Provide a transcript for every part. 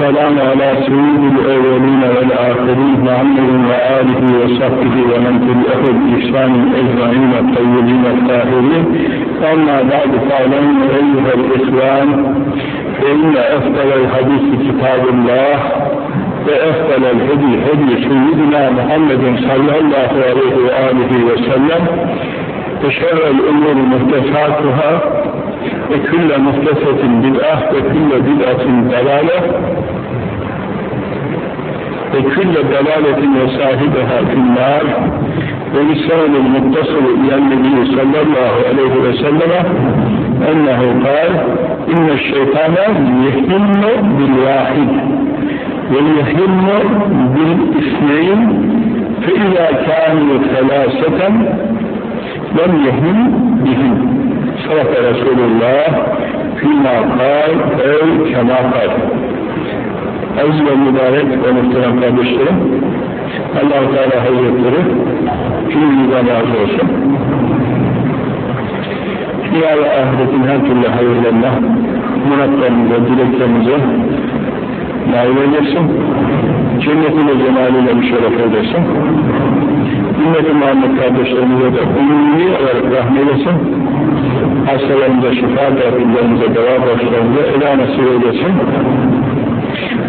والسلام على سيد الأولين والآخرين محمد وآله وصحبه ومن تبعه بإحسان أجمعين الطيبين الطاهرين. أما بعد فاعلموا أيها الإخوان فإن أفضل الحديث كتاب الله وأفضل الهدي هدي سيدنا محمد صلى الله عليه وآله وسلم وشر الأمور محدثاتها وكل محدثة بدعة وكل بدعة ضلالة. وكل ضلالة وصاحبها في النار ولسان المتصل إلى النبي صلى الله عليه وسلم أنه قال إن الشيطان يهم بالواحد ويهم بالإثنين فإذا كانوا ثلاثة لم يهم بهم. صدق رسول الله فيما قال أو كما قال. Aziz ve mübarek ve muhterem kardeşlerim allah Teala Hazretleri cümleden razı olsun. Dünya ve ahiretin her türlü hayırlarına, muratlarımıza, dileklerimize nail eylesin. Cennetiyle cemaliyle müşerref eylesin. Ümmet-i Muhammed kardeşlerimize de umumi olarak rahmeylesin. Hastalarımıza şifa, derdillerimize, deva borçlarımıza ela nasip eylesin.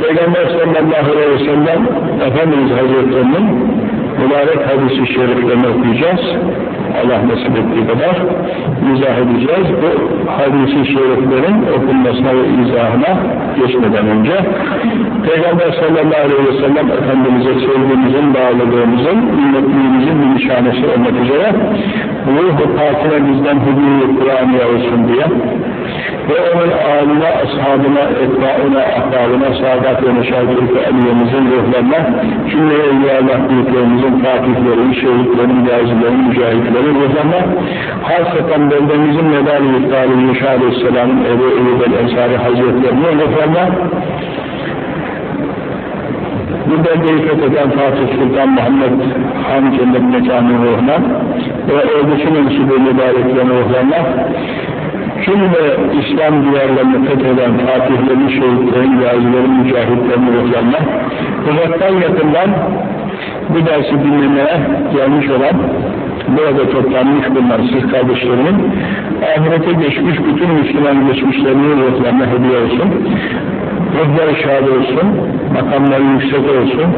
Peygamber sallallahu aleyhi ve sellem Efendimiz Hazretlerinin mübarek hadisi şeriflerini okuyacağız. Allah nasip ettiği kadar izah edeceğiz. Bu hadisi şeriflerin okunmasına ve izahına geçmeden önce Peygamber sallallahu aleyhi ve sellem Efendimiz'e sevgimizin, bağlılığımızın, ümmetliğimizin bir nişanesi olmak üzere ruh-u pakine bizden hediye Kur'an'ya olsun diye ve onun âline, ashabına, etbaına, ahbabına, saadat ve meşahit-i emniyemizin ruhlarına, cümle evliyaullah büyüklerimizin, fatihlerin, şehitlerin, gazilerin, mücahitlerin ruhlarına, hasreten beldemizin medal-i iftihali Yuşa Aleyhisselam'ın Ebu Eyyub el-Ensari Hazretlerinin ruhlarına, bu beldeyi fetheden Fatih Sultan Muhammed Han Cennet Mekanı ruhuna ve oradaki mensubu mübareklerin ruhlarına cümle İslam diyarlarını fetheden fatihlerin, şehitlerin, gazilerin, mücahitlerin ruhlarına uzaktan yakından bu dersi dinlemeye gelmiş olan burada toplanmış bulunan siz kardeşlerimin ahirete geçmiş bütün Müslüman geçmişlerinin ruhlarına hediye olsun. Ruhları şad olsun, makamları yüksek olsun.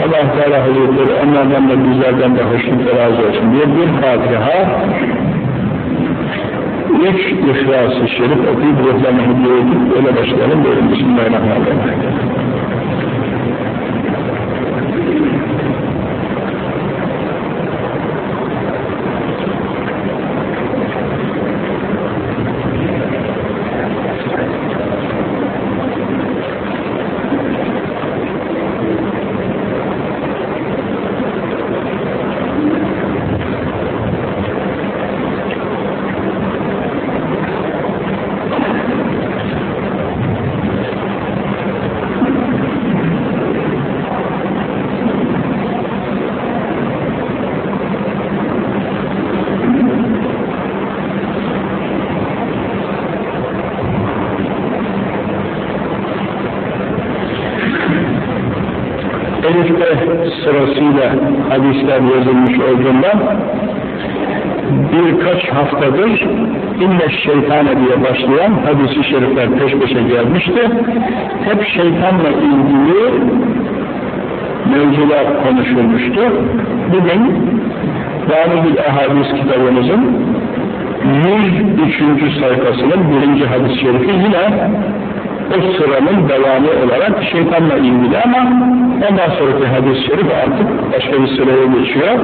Allah Teala Hazretleri onlardan da bizlerden de hoşnut razı olsun diye bir Fatiha üç İhlas-ı Şerif okuyup ruhlarına hediye edip öyle başlayalım. Buyurun Bismillahirrahmanirrahim. Hadisler yazılmış olduğundan birkaç haftadır inne şeytane diye başlayan hadisi şerifler peş peşe gelmişti. Hep şeytanla ilgili mevzular konuşulmuştu. Bugün Vanigül Ahadis kitabımızın 103. sayfasının birinci hadis-i şerifi yine o sıranın devamı olarak şeytanla ilgili ama ondan sonraki hadis-i şerif artık başka bir sıraya geçiyor,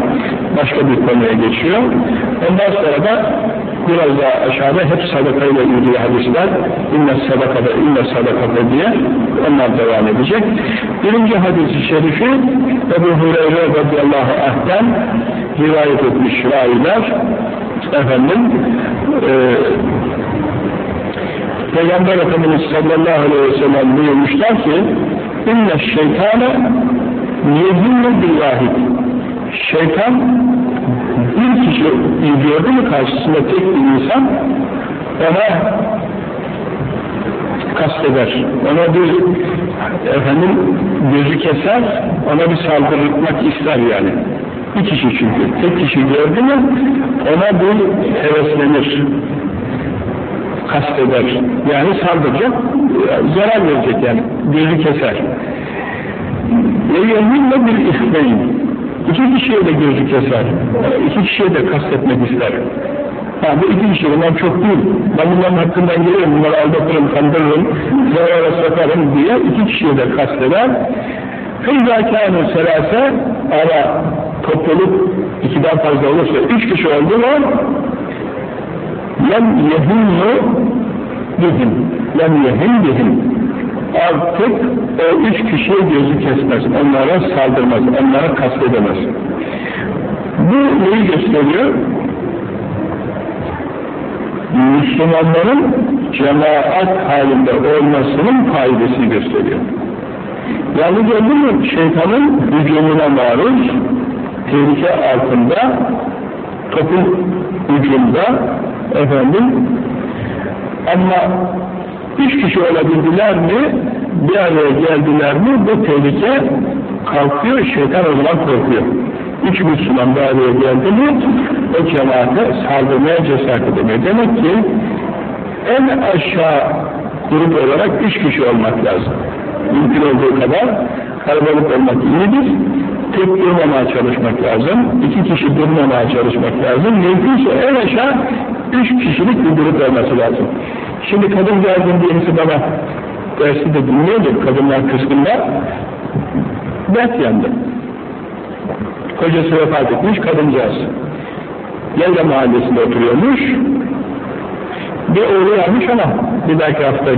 başka bir konuya geçiyor. Ondan sonra da biraz daha aşağıda hep sadakayla ilgili hadisler, inne sadakada, inne sadakada diye onlar devam edecek. Birinci hadis-i şerifi Ebu Hureyre radıyallahu anh'ten rivayet etmiş raviler efendim e, Peygamber Efendimiz sallallahu aleyhi ve sellem buyurmuşlar ki inne şeytane yezinle billahid şeytan bir bir kişi gördü mü karşısında tek bir insan ona kasteder. Ona bir efendim gözü keser, ona bir saldırmak ister yani. Bir kişi çünkü. Tek kişi gördü mü ona bir heveslenir Kasteder. Yani saldıracak, zarar verecek yani. Gözü keser. Ve yeminle bir ihmeyin. İki kişiye de gözü keser. İki kişiye de kastetmek ister. Ha, bu iki kişi bunlar çok değil. Ben bunların hakkından geliyorum, bunları aldatırım, kandırırım, zarara satarım diye iki kişiye de kasteder. فَاِذَا كَانُوا سَلَاسَ Ama topluluk ikiden fazla olursa, üç kişi oldular, lem yehimmu bihim, lem yehim bihim. Artık o üç kişiye gözü kesmez, onlara saldırmaz, onlara kastedemez. Bu neyi gösteriyor? Müslümanların cemaat halinde olmasının faydası gösteriyor. Yani gördün mü şeytanın hücumuna maruz, tehlike altında, topun ucunda, efendim, ama üç kişi olabildiler mi, bir araya geldiler mi, bu tehlike kalkıyor, şeytan o zaman korkuyor. Üç Müslüman bir araya geldi mi, o cemaate saldırmaya cesaret edemiyor. Demek ki en aşağı grup olarak üç kişi olmak lazım. Mümkün olduğu kadar kalabalık olmak iyidir. Tek durmamaya çalışmak lazım. iki kişi durmamaya çalışmak lazım. Mümkünse en aşağı üç kişilik bir grup olması lazım. Şimdi kadın geldiğinde birisi bana dersi de dinliyordur, kadınlar kısmında dert yandı. Kocası vefat etmiş kadıncağız. Yayla mahallesinde oturuyormuş. Bir oğlu varmış ama bir dahaki hafta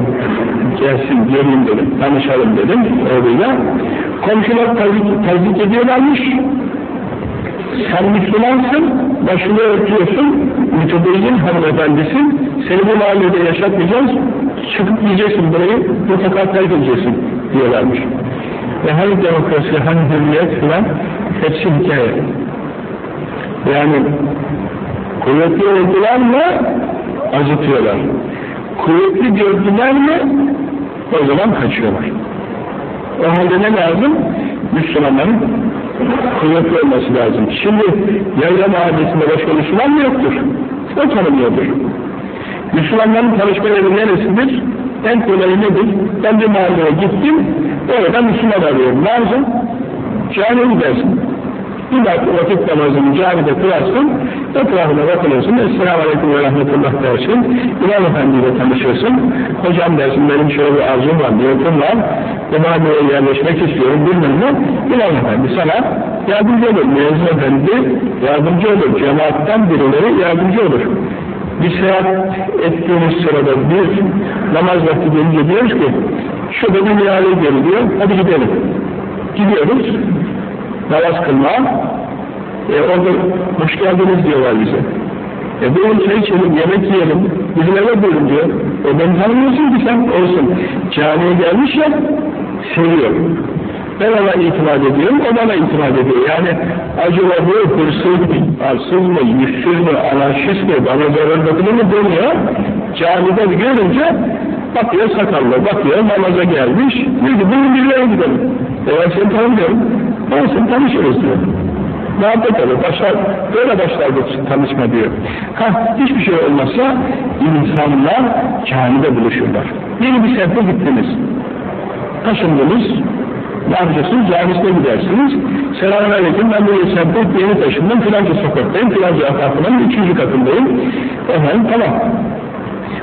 gelsin, geleyim dedim, tanışalım dedim oğluyla. Komşular tazik, tazik ediyorlarmış. Sen Müslümansın, başını örtüyorsun, mütedeyyin hanımefendisin, seni bu mahallede yaşatmayacağız, çıkıp gideceksin burayı, mutlaka terk edeceksin diyorlarmış. Ve hani demokrasi, hani hürriyet filan hepsi hikaye. Yani kuvvetli oldular mı acıtıyorlar. Kuvvetli gördüler mi o zaman kaçıyorlar. O halde ne lazım? Müslümanların kuvvetli olması lazım. Şimdi Yayla Mahallesi'nde başka Müslüman mı yoktur? O tanımıyordur. Müslümanların tanışma yeri neresidir? En kolayı nedir? Ben bir mahalleye gittim, orada Müslüman arıyorum. Yapacağım? Camiye gidersin. Bir vakit namazını camide kılarsın, etrafına bakılıyorsun, Esselamu Aleyküm ve Rahmetullah dersin, İmam Efendi ile tanışırsın, hocam dersin, benim şöyle bir arzum var, niyetim var, mahalleye yerleşmek istiyorum, bilmem ne, İmam Efendi sana yardımcı olur, Müezzin Efendi yardımcı olur, cemaatten birileri yardımcı olur. Bir seyahat ettiğimiz sırada bir namaz vakti gelince diyoruz ki, şurada bir mihale görülüyor, hadi gidelim. Gidiyoruz, namaz kılma, e, orada hoş geldiniz diyorlar bize. E buyurun çay içelim, yemek yiyelim, bizim eve buyurun diyor. E ben tanımıyorsun ki sen olsun. Camiye gelmiş ya, seviyor. Ben ona itimat ediyorum, o bana itimat ediyor. Yani acaba bu hırsız mı, arsız mı, yüzsüz mü, anarşist mi, bana zarar dokunur mu demiyor. Camide görünce bakıyor sakallı, bakıyor namaza gelmiş, diyor ki bugün birileri gidelim. E ben seni tanımıyorum, seni tanışırız diyor. Muhabbet olur, başlar, böyle başlar bu tanışma diyor. Ha, hiçbir şey olmazsa insanlar camide buluşurlar. Yeni bir semte gittiniz, taşındınız, ne yapacaksınız? Camisine gidersiniz. Selamun Aleyküm, ben böyle semtte yeni taşındım, filanca sokaktayım, filanca apartmanın üçüncü katındayım. Efendim, tamam.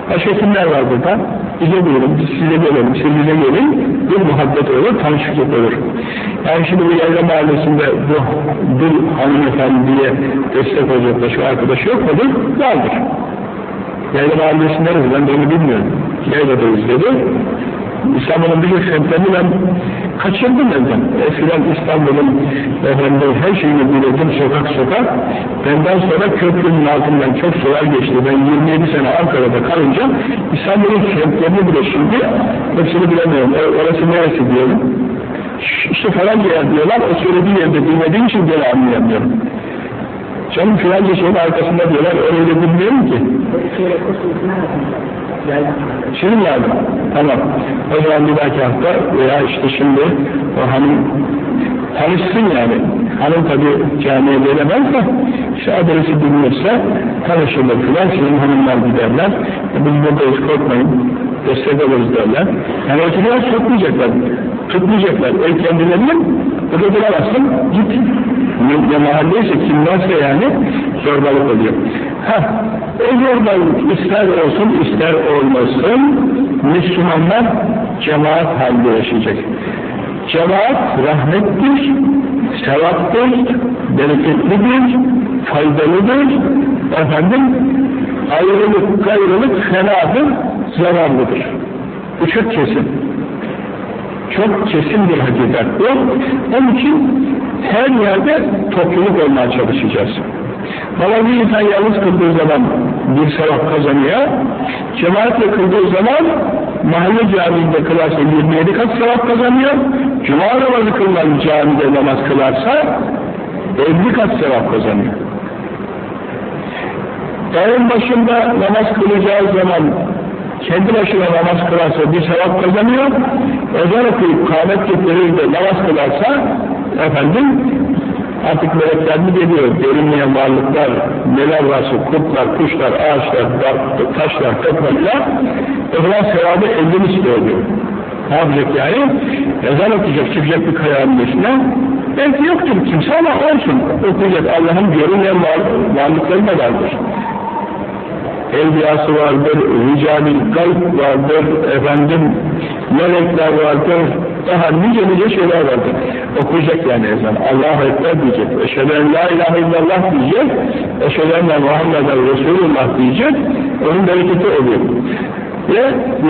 Başka kimler var burada? Bize biz size gelelim, siz bize gelin, bir muhabbet olur, tanışıklık olur. Yani şimdi bu Yayla Mahallesi'nde bu Dul hanımefendiye destek olacak da şu arkadaş yok mudur? Vardır. Yayla Mahallesi neresi? Ben de onu bilmiyorum. Yayla'dayız dedi. İstanbul'un birçok semtlerini ben kaçırdım elden. Eskiden İstanbul'un efendim her şeyini bilirdim sokak sokak. Benden sonra köprünün altından çok sular geçti. Ben 27 sene Ankara'da kalınca İstanbul'un semtlerini bile şimdi hepsini bilemiyorum. E, orası neresi diyorum. İşte falan yer diyorlar. O söylediği yerde bilmediğim için gene anlayamıyorum. Canım filanca şeyin arkasında diyorlar, öyle bilmiyorum ki. Şimdi lazım. Tamam. O zaman bir dahaki hafta veya işte şimdi o hanım tanışsın yani. Hanım tabi camiye gelemez de işte adresi bilinirse tanışırlar filan sizin hanımlar giderler. E biz buradayız korkmayın. Destek oluruz derler. Yani ötekiler tutmayacaklar. Tutmayacaklar. El kendilerinin burada duramazsın. Git. Ne mahalleyse kimlerse yani zorbalık oluyor. O zorbalık ister olsun ister olmasın Müslümanlar cemaat halinde yaşayacak. Cemaat rahmettir, sevaptır, bereketlidir, faydalıdır, efendim ayrılık, gayrılık fenadır, zararlıdır. Bu çok kesin. Çok kesin bir hakikat bu. Onun için her yerde topluluk olmaya çalışacağız. Ama bir insan yalnız kıldığı zaman bir sevap kazanıyor. Cemaatle kıldığı zaman mahalle camiinde kılarsa 27 kat sevap kazanıyor. Cuma namazı kılınan camide namaz kılarsa 50 kat sevap kazanıyor. Dağın başında namaz kılacağı zaman kendi başına namaz kılarsa bir sevap kazanıyor. Ezan okuyup kâhmet getirir de namaz kılarsa efendim artık melekler mi geliyor, görünmeyen varlıklar, neler varsa, kurtlar, kuşlar, ağaçlar, taşlar, topraklar, zaman sevabı elli misli oluyor. Ne yapacak yani? Ezan okuyacak, çıkacak bir kayanın üstüne, belki yoktur kimse ama olsun, okuyacak, Allah'ın görünmeyen varlıkları da vardır evliyası vardır, ricalil kalp vardır, efendim melekler vardır, daha nice nice şeyler vardır. Okuyacak yani ezan. Allahu Ekber diyecek. Eşheden la ilahe illallah diyecek. Eşheden Muhammeden Resulullah diyecek. Onun bereketi oluyor. Ve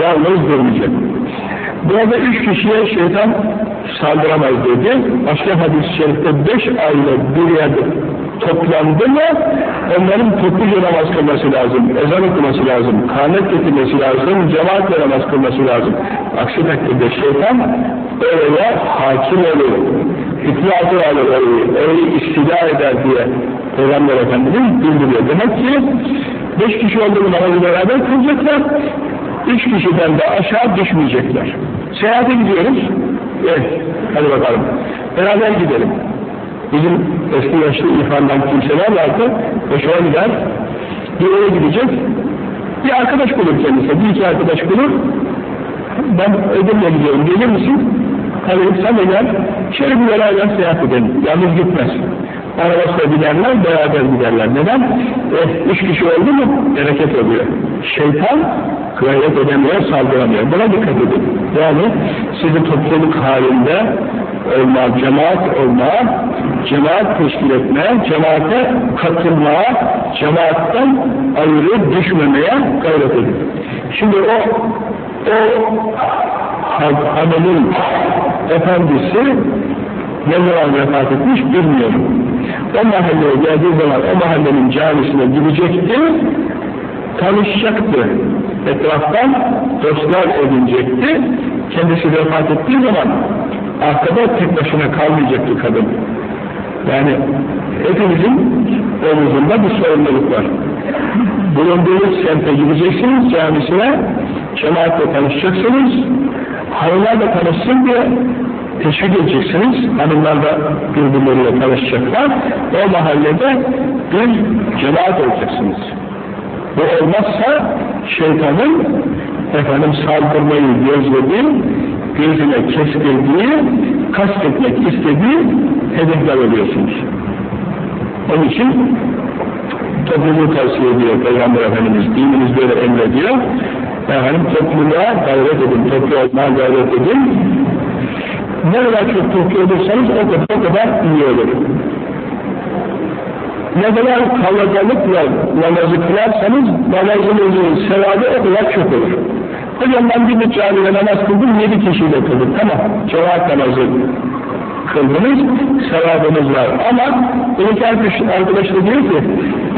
yalnız durmayacak. Burada üç kişiye şeytan saldıramaz dedi. Başka hadis-i şerifte beş aile bir yerde toplandı mı onların topluca namaz kılması lazım, ezan okuması lazım, kâhmet getirmesi lazım, cemaatle namaz kılması lazım. Aksi takdirde şeytan öyle hakim olur, hükmü altına alır öyle istila eder diye Peygamber Efendimiz bildiriyor. Demek ki beş kişi olduğu namazı beraber kılacaklar, üç kişiden de aşağı düşmeyecekler. Seyahate gidiyoruz, evet, hadi bakalım, beraber gidelim. Bizim eski yaşlı ifandan kimseler vardı, hoşuma gider, bir yere gidecek, bir arkadaş bulur kendisi, bir iki arkadaş bulur, ben ödümle gidiyorum, gelir misin? Hadi sen de gel, şöyle bir beraber seyahat edelim, yalnız gitmez. Arabasıyla giderler, beraber giderler. Neden? Eh, üç kişi oldu mu bereket oluyor. Şeytan gayret edemiyor, saldıramıyor. Buna dikkat edin. Yani sizi topluluk halinde olma, cemaat olma, cemaat teşkil etme, cemaate katılmaya, cemaatten ayrı düşmemeye gayret edin. Şimdi o o hanımın efendisi ne zaman vefat etmiş bilmiyorum. O mahalleye geldiği zaman o mahallenin camisine gidecekti, tanışacaktı. Etraftan dostlar edinecekti. Kendisi vefat ettiği zaman arkada tek başına kalmayacaktı kadın. Yani hepimizin omuzunda bir sorumluluk var. Bulunduğunuz semte gideceksiniz camisine, cemaatle tanışacaksınız, hanımlarla tanışsın diye teşvik edeceksiniz. Hanımlar da birbirleriyle tanışacaklar. O mahallede bir cemaat olacaksınız. Bu olmazsa şeytanın efendim saldırmayı gözlediği, gözüne kestirdiği, kastetmek istediği hedefler oluyorsunuz. Onun için topluluğu tavsiye ediyor Peygamber Efendimiz, dinimiz böyle emrediyor. Efendim topluluğa gayret edin, toplu olmaya gayret edin. Ne kadar çok toplu olursanız o kadar, o kadar iyi olur. Ne kadar kalabalıkla namazı kılarsanız namazınızın sevabı o kadar çok olur. Hocam ben bir camide namaz kıldım, yedi kişiyle kıldım. Tamam, cemaat namazı kıldınız, sevabınız var. Ama bir arkadaş da diyor ki,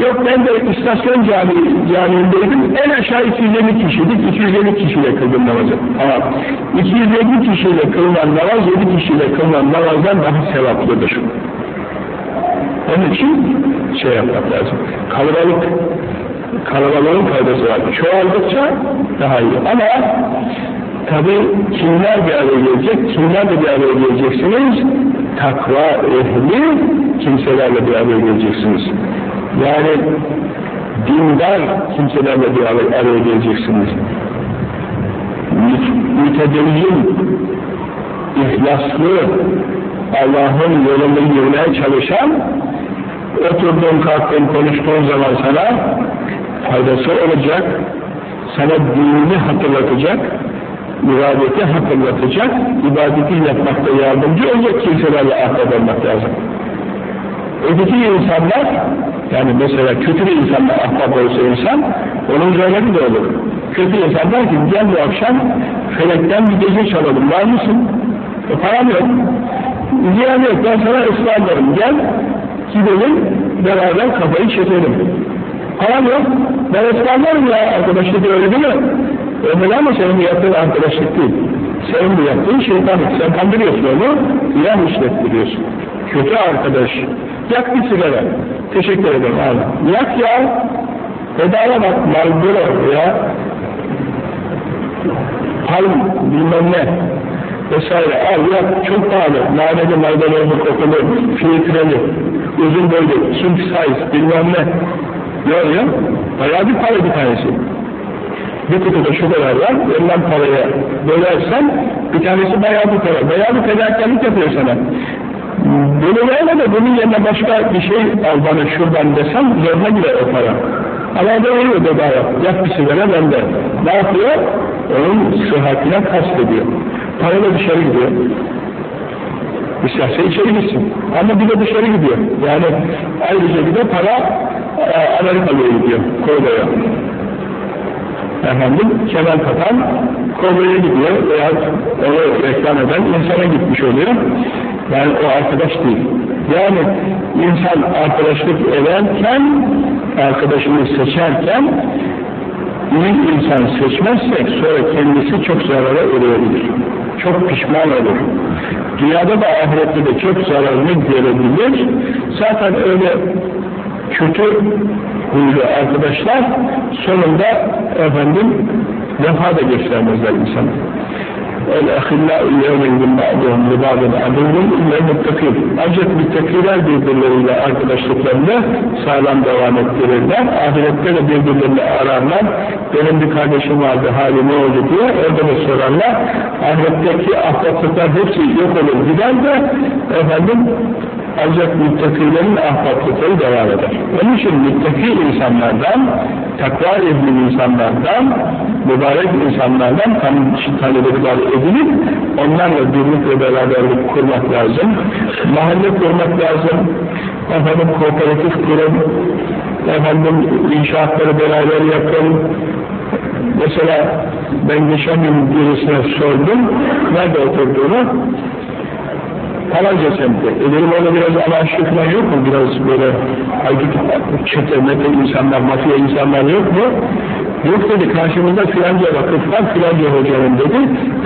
yok ben de istasyon cami, camiindeydim, en aşağı 250 kişiydik, 250 kişiyle kıldım namazı. Ama 250 kişiyle kılınan namaz, 7 kişiyle kılınan namazdan daha sevaplıdır. Onun için şey yapmak lazım. Kalabalık, kalabalığın faydası var. Çoğaldıkça daha iyi. Ama tabi kimler bir araya gelecek, kimler de bir araya geleceksiniz? Takva ehli kimselerle bir araya geleceksiniz. Yani dindar kimselerle bir araya geleceksiniz. Mütedeyyin, ihlaslı, Allah'ın yolunda yürümeye çalışan, oturduğun kalktığın konuştuğun zaman sana faydası olacak, sana dinini hatırlatacak, ibadeti hatırlatacak, ibadeti yapmakta yardımcı olacak kimselerle ahbap olmak lazım. Öteki insanlar, yani mesela kötü bir insanla ahbap olsa insan, onun zararı da olur. Kötü insan der ki, gel bu akşam felekten bir gece çalalım, var mısın? E, param yok. Ziyan yok, ben sana ısmarlarım, gel, gidelim, beraber kafayı çekelim. Param yok, ben ısmarlarım ya, arkadaşlık öyle değil mi? Öyle ama senin yaptığın arkadaşlık değil. Senin bu yaptığın şeytanlık. Sen kandırıyorsun onu, ilan işlettiriyorsun. Kötü arkadaş. Yak bir sigara. Teşekkür ederim abi. Yak ya. Bedava bak, Marlboro ya. Palm, bilmem ne. Vesaire. Al yak, çok pahalı. Naneli, maydanozu, kokulu, filtreli, uzun boylu, king size, bilmem ne. Yok ya. Bayağı bir para bir tanesi bir kutuda şu kadar var, verilen paraya bölersen bir tanesi bayağı bir para, bayağı bir fedakarlık yapıyor sana. Bunu verme de bunun yerine başka bir şey al bana şuradan desem zoruna girer o para. Ama da veriyor bedava, yak bir sigara bende. Ne yapıyor? Onun sıhhatine kastediyor. Para da dışarı gidiyor. İsterse içeri gitsin. Ama bir de dışarı gidiyor. Yani ayrıca bir de para e, Amerikalı'ya gidiyor, Kore'ye efendim kemer katan kobraya gidiyor veya onu reklam eden insana gitmiş oluyor. Yani o arkadaş değil. Yani insan arkadaşlık ederken, arkadaşını seçerken iyi insan seçmezsek sonra kendisi çok zarara uğrayabilir. Çok pişman olur. Dünyada da ahirette de çok zararını görebilir. Zaten öyle kötü huylu arkadaşlar sonunda efendim vefa da göstermezler insana. El-ahillâ yevmin ba'duhum li ba'din aduvun illa muttakîn. Ancak müttakiler birbirleriyle arkadaşlıklarında sağlam devam ettirirler. Ahirette de birbirlerini ararlar. Benim bir kardeşim vardı, hali ne oldu diye orada da sorarlar. Ahiretteki ahbaplıklar hepsi yok olur gider de efendim ancak müttakilerin ahbaplıkları devam eder. Onun için müttaki insanlardan, takva ehli insanlardan, mübarek insanlardan talebeler edilip onlarla birlik ve beraberlik kurmak lazım. Mahalle kurmak lazım. Efendim kooperatif kurun. Efendim inşaatları beraber yapın. Mesela ben geçen gün birisine sordum, nerede oturduğunu, falanca semtte. E dedim orada biraz anarşi yok mu? Biraz böyle haydut çete, mete insanlar, mafya insanlar yok mu? Yok dedi, karşımızda filanca vakıftan filanca hocanın dedi.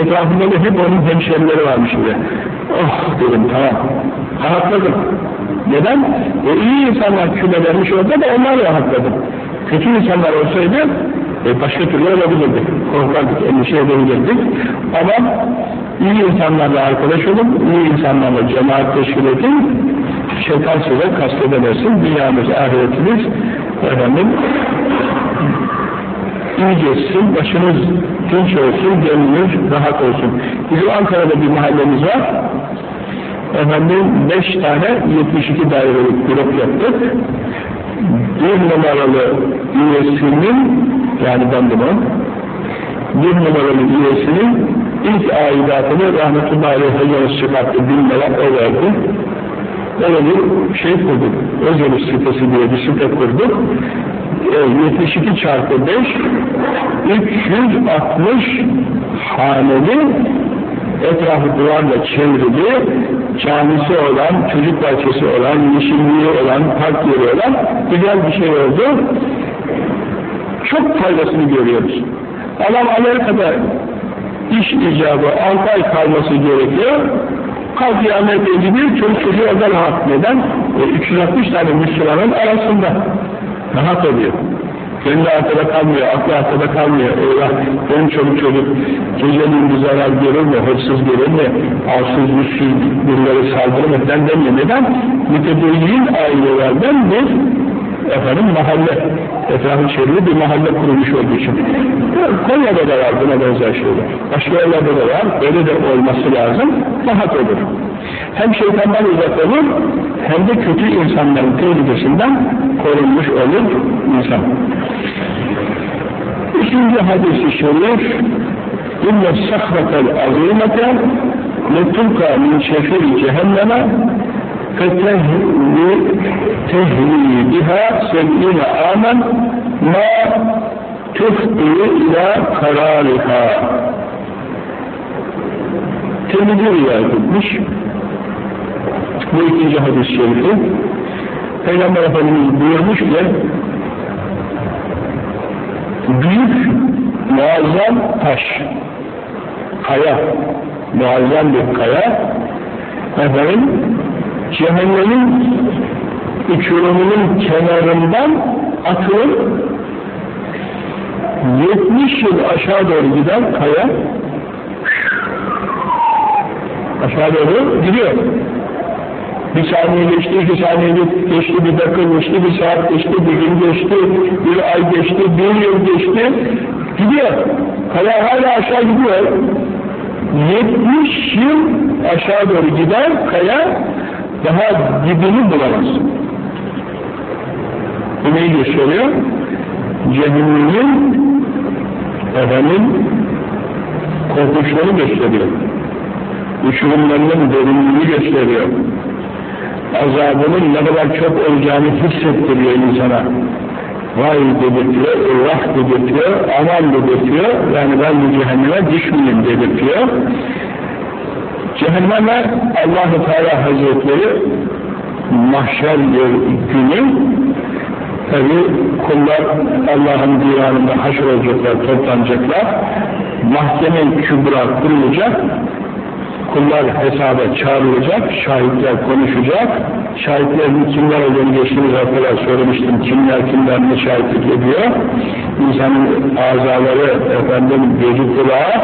Etrafında da hep onun hemşerileri varmış gibi. Oh dedim, tamam. Rahatladım. Neden? E iyi insanlar kümelenmiş orada da onlarla rahatladım. Kötü insanlar olsaydı e başka türlü olabilirdik. Korkardık, endişe edebilirdik. Ama iyi insanlarla arkadaş olun, iyi insanlarla cemaat teşkil edin, şeytan size kastedemesin, dünyamız, ahiretiniz, efendim, iyi geçsin, başınız dinç olsun, gönlünüz rahat olsun. Bizim Ankara'da bir mahallemiz var, efendim, beş tane 72 dairelik grup yaptık, bir numaralı üyesinin, yani bunu, bir numaralı üyesinin ilk aidatını rahmetullahi aleyh hocamız çıkarttı, bilmeden o verdi. Öyle şey kurduk, özel sitesi diye bir site kurduk. E, 72 çarpı 5, 360 haneli etrafı duvarla çevrili, camisi olan, çocuk bahçesi olan, yeşilliği olan, park yeri olan güzel bir şey oldu. Çok faydasını görüyoruz. Adam Amerika'da iş icabı 6 ay kalması gerekiyor. Mutlaka kıyamette gidiyor, çocuk çocuğu orada rahat. Neden? E, 360 tane Müslümanın arasında rahat oluyor. Gönlü arkada kalmıyor, aklı arkada kalmıyor. Eyvah, benim çocuk çocuk gecenin bir zarar görür mü, hırsız görür mü, arsız, yüzsüz birileri saldırır mı falan demiyor. Neden? Mütedeyyin ailelerden bir efendim mahalle, etrafı çevrili bir mahalle kurulmuş olduğu için. Konya'da da var buna benzer şeyler. Başka yerlerde de var, böyle de olması lazım, rahat olur. Hem şeytandan uzak olur, hem de kötü insanların tehlikesinden korunmuş olur insan. Üçüncü hadisi şerif, اِنَّ السَّخْرَةَ الْعَظِيمَةَ لَتُلْقَى مِنْ شَفِرِ جَهَنَّمَ فتهوي تهوي بها سبعين عاما ما تفضي إلى قرارها Tirmidhi rivayet etmiş. Bu ikinci hadis-i şerifi. Peygamber Efendimiz buyurmuş ki büyük muazzam taş kaya muazzam bir kaya efendim cehennemin uçurumunun kenarından atılıp 70 yıl aşağı doğru giden kaya aşağı doğru gidiyor. Bir saniye geçti, iki saniye geçti, bir dakika geçti, bir saat geçti, bir gün geçti, bir ay geçti, bir yıl geçti. Gidiyor. Kaya hala aşağı gidiyor. 70 yıl aşağı doğru gider kaya daha dibini bulamaz. Bu neyi gösteriyor? Cehennemin efendim korkunçları gösteriyor. Uçurumlarının derinliğini gösteriyor. Azabının ne kadar çok olacağını hissettiriyor insana. Vay dedirtiyor, Allah dedirtiyor, aman dedirtiyor. Yani ben bu cehenneme düşmeyeyim dedirtiyor. Cehenneme Allah-u Teala Hazretleri mahşer günü tabi kullar Allah'ın divanında haşr olacaklar, toplanacaklar. Mahkeme kübra kurulacak. Kullar hesaba çağrılacak, şahitler konuşacak. Şahitlerin kimler olduğunu geçtiğimiz haftalar söylemiştim. Kimler kimlerine şahitlik ediyor. İnsanın azaları, efendim gözü kulağı,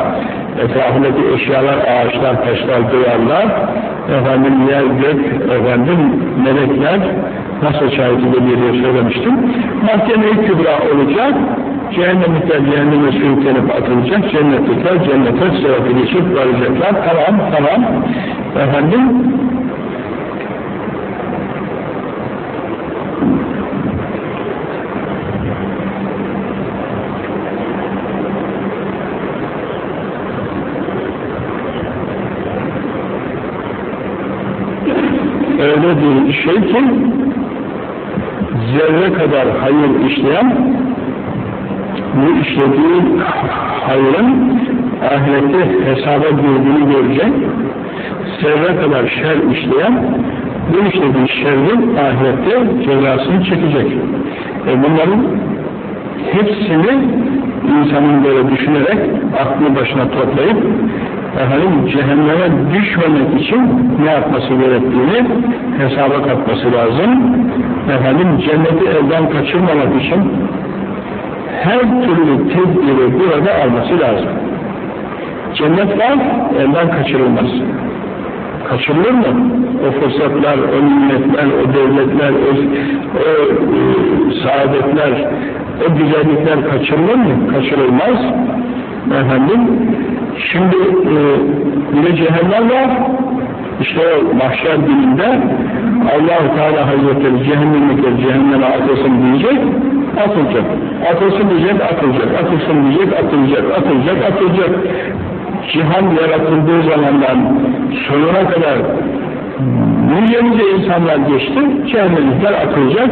etrafındaki eşyalar, ağaçlar, taşlar, duvarlar, efendim yer, gök, efendim melekler nasıl şahitlik ediyor diye söylemiştim. Mahkeme-i kübra olacak, cehennemlikler cehenneme sürüklenip atılacak, cennetlikler cennete sıratı geçip varacaklar. Tamam, tamam. Efendim, öyle bir şey ki zerre kadar hayır işleyen bu işlediği hayrın ahirette hesaba girdiğini görecek zerre kadar şer işleyen bu işlediği şerrin ahirette cezasını çekecek. E bunların hepsini insanın böyle düşünerek aklını başına toplayıp efendim cehenneme düşmemek için ne yapması gerektiğini hesaba katması lazım. Efendim cenneti elden kaçırmamak için her türlü tedbiri burada alması lazım. Cennet var, elden kaçırılmaz. Kaçırılır mı? O fırsatlar, o nimetler, o devletler, o, o e, saadetler, o güzellikler kaçırılır mı? Kaçırılmaz. Efendim, şimdi e, bir de cehennem var. İşte o mahşer gününde allah Teala Hazretleri cehennemlikleri cehenneme atılsın diyecek, atılacak. Atılsın diyecek, atılacak. Atılsın diyecek, atılacak. Atılacak, atılacak. Cihan yaratıldığı zamandan sonuna kadar milyonca insanlar geçti, cehennemlikler atılacak.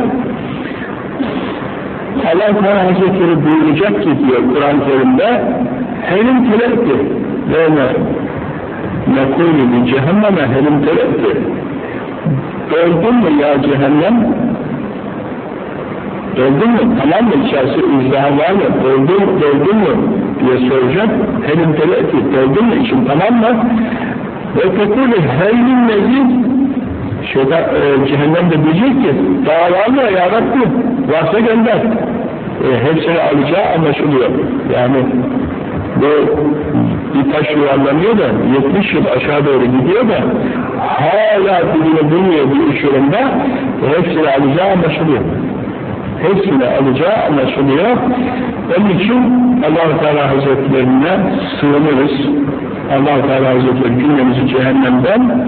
Allah Teala Hazretleri buyuracak ki diyor Kur'an-ı Kerim'de helim telekti ve ne nekûlü bi cehenneme helim telekti öldün mü ya cehennem öldün mü tamam mı? İçerisi izdiha var mı? Öldün, öldün mü diye soracak. Helim telekti öldün mü için tamam mı? Ve tekuli heylin mezid Şeytan, e, cehennem diyecek ki dağlarla ya Rabbi? Varsa gönder. E, hepsini alacağı anlaşılıyor. Yani bu bir taş yuvarlanıyor da 70 yıl aşağı doğru gidiyor da hala dibine bulmuyor bu e, hepsini alacağı anlaşılıyor. Hepsini alacağı anlaşılıyor. Onun için allah Teala Hazretlerine sığınırız. allah Teala Hazretleri cümlemizi cehennemden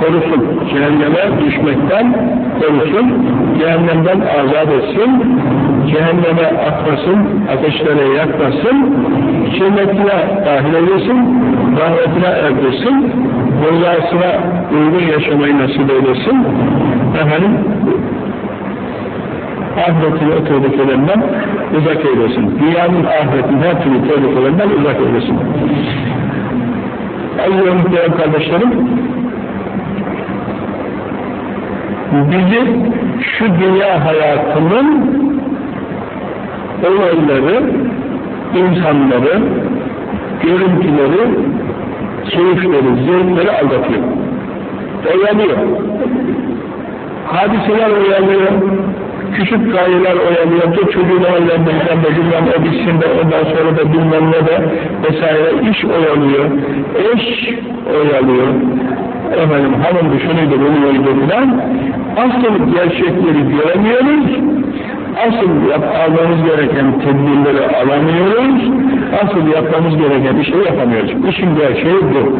korusun, cehenneme düşmekten korusun, cehennemden azat etsin, cehenneme atmasın, ateşlere yakmasın, cennetine dahil eylesin, rahmetine erdirsin, rızasına uygun yaşamayı nasip eylesin, efendim, ahiretini o tehlikelerinden uzak eylesin. Dünyanın ahiretin her türlü tehlikelerinden uzak eylesin. Ve muhterem kardeşlerim, bizi şu dünya hayatının olayları, insanları, görüntüleri, keyifleri, zevkleri aldatıyor. Oyalıyor. Hadiseler oyalıyor, küçük gayeler oyalıyor, dur çocuğun evlenmekten de bilmem o bitsin de ondan sonra da bilmem ne de vesaire iş oyalıyor, eş oyalıyor, efendim hanımdı şunuydu bunuydu filan. Asıl gerçekleri göremiyoruz. Asıl yap, gereken tedbirleri alamıyoruz. Asıl yapmamız gereken bir şey yapamıyoruz. İşin gerçeği bu.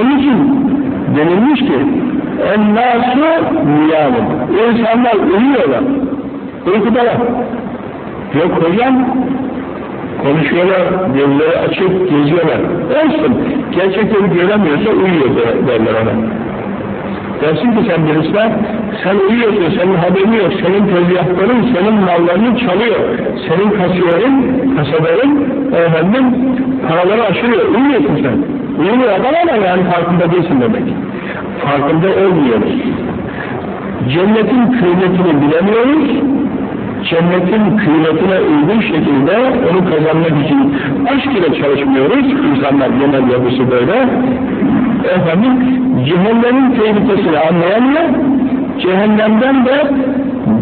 Onun için denilmiş ki ennâsü niyâlım insanlar uyuyorlar uykudalar yok hocam konuşuyorlar, gözleri açık, geziyorlar. Olsun, gerçekleri göremiyorsa uyuyor derler ona. Dersin ki sen birisine, sen uyuyorsun, senin haberin yok, senin tezgahların, senin mallarını çalıyor, senin kasiyerin, kasadarın, efendim, paraları aşırıyor, uyuyorsun sen. Uyumuyor adam ama yani farkında değilsin demek. Farkında olmuyoruz. Cennetin kıymetini bilemiyoruz, cennetin kıymetine uygun şekilde onu kazanmak için aşk ile çalışmıyoruz. İnsanlar genel yapısı böyle. Efendim, cehennemin tehlikesini anlayamıyor. Cehennemden de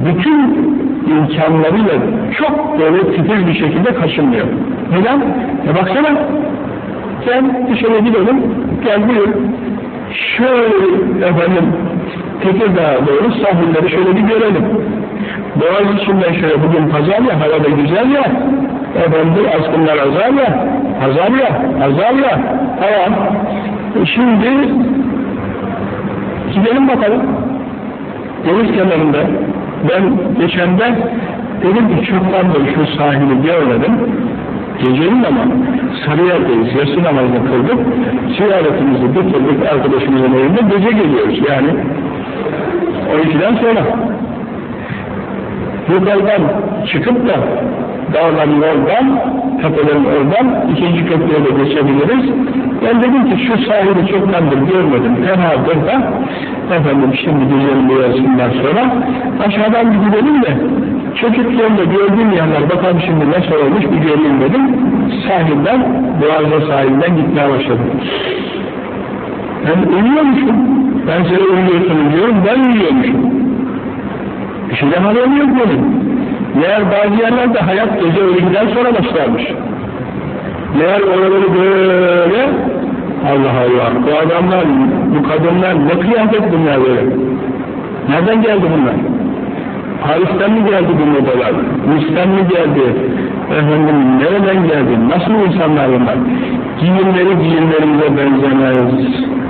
bütün imkanlarıyla çok böyle titiz bir şekilde kaçınmıyor. Neden? E baksana, sen dışarı gidelim, gel buyur. Şöyle efendim, Tekirdağ'a doğru sahilleri şöyle bir görelim. İçinden şöyle bugün pazar ya, hava da güzel ya, efendim askınlar azar ya, azar ya, azar ya, tamam. Şimdi gidelim bakalım. Deniz kenarında ben geçen de dedim ki çoktandır şu sahili görmedim. Gecenin ama Sarıyer'deyiz, yatsı namazını kıldık. Ziyaretimizi bitirdik arkadaşımızın evinde, gece geliyoruz yani. 12'den sonra yukarıdan çıkıp da dağların oradan, tepelerin oradan ikinci köprüye de geçebiliriz. Ben dedim ki şu sahili çoktandır görmedim, tenadır da efendim şimdi güzel boyasından sonra aşağıdan bir gidelim de çocukluğumda gördüğüm yerler bakalım şimdi nasıl olmuş bir göreyim dedim. Sahilden, Boğazda sahilden gitmeye başladım. Ben uyuyormuşum. Ben size uyuyorsunuz diyorum, ben uyuyormuşum. Bir şeyden yok benim. Meğer bazı yerlerde hayat gece ölümden sonra başlarmış. Meğer oraları böyle Allah Allah, bu adamlar, bu kadınlar ne kıyafet bunlar böyle? Nereden geldi bunlar? Paris'ten mi geldi bu modalar? Nice'den mi geldi? Efendim, nereden geldi? Nasıl insanlar bunlar? Giyimleri giyimlerimize benzemez,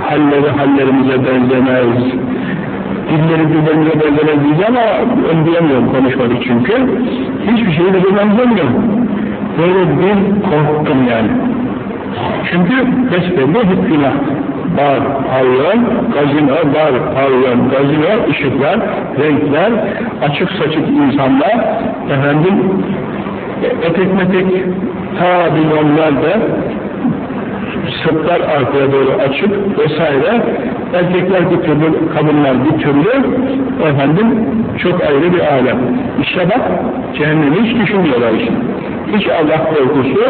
halleri hallerimize benzemez, dilleri dillerimize benzemez diyeceğim ama ön diyemiyorum konuşmadık çünkü. Hiçbir şeyi de benzemiyor. Böyle bir korktum yani. Çünkü besbelli hep günah. Bar, pavyon, gazino, bar, pavyon, gazino, ışıklar, renkler, açık saçık insanlar, efendim, etek metek ta milyonlarda sırtlar arkaya doğru açık vesaire erkekler bir türlü, kadınlar bir türlü efendim çok ayrı bir alem. İşte bak cehennemi hiç düşünmüyorlar işte. Hiç Allah korkusu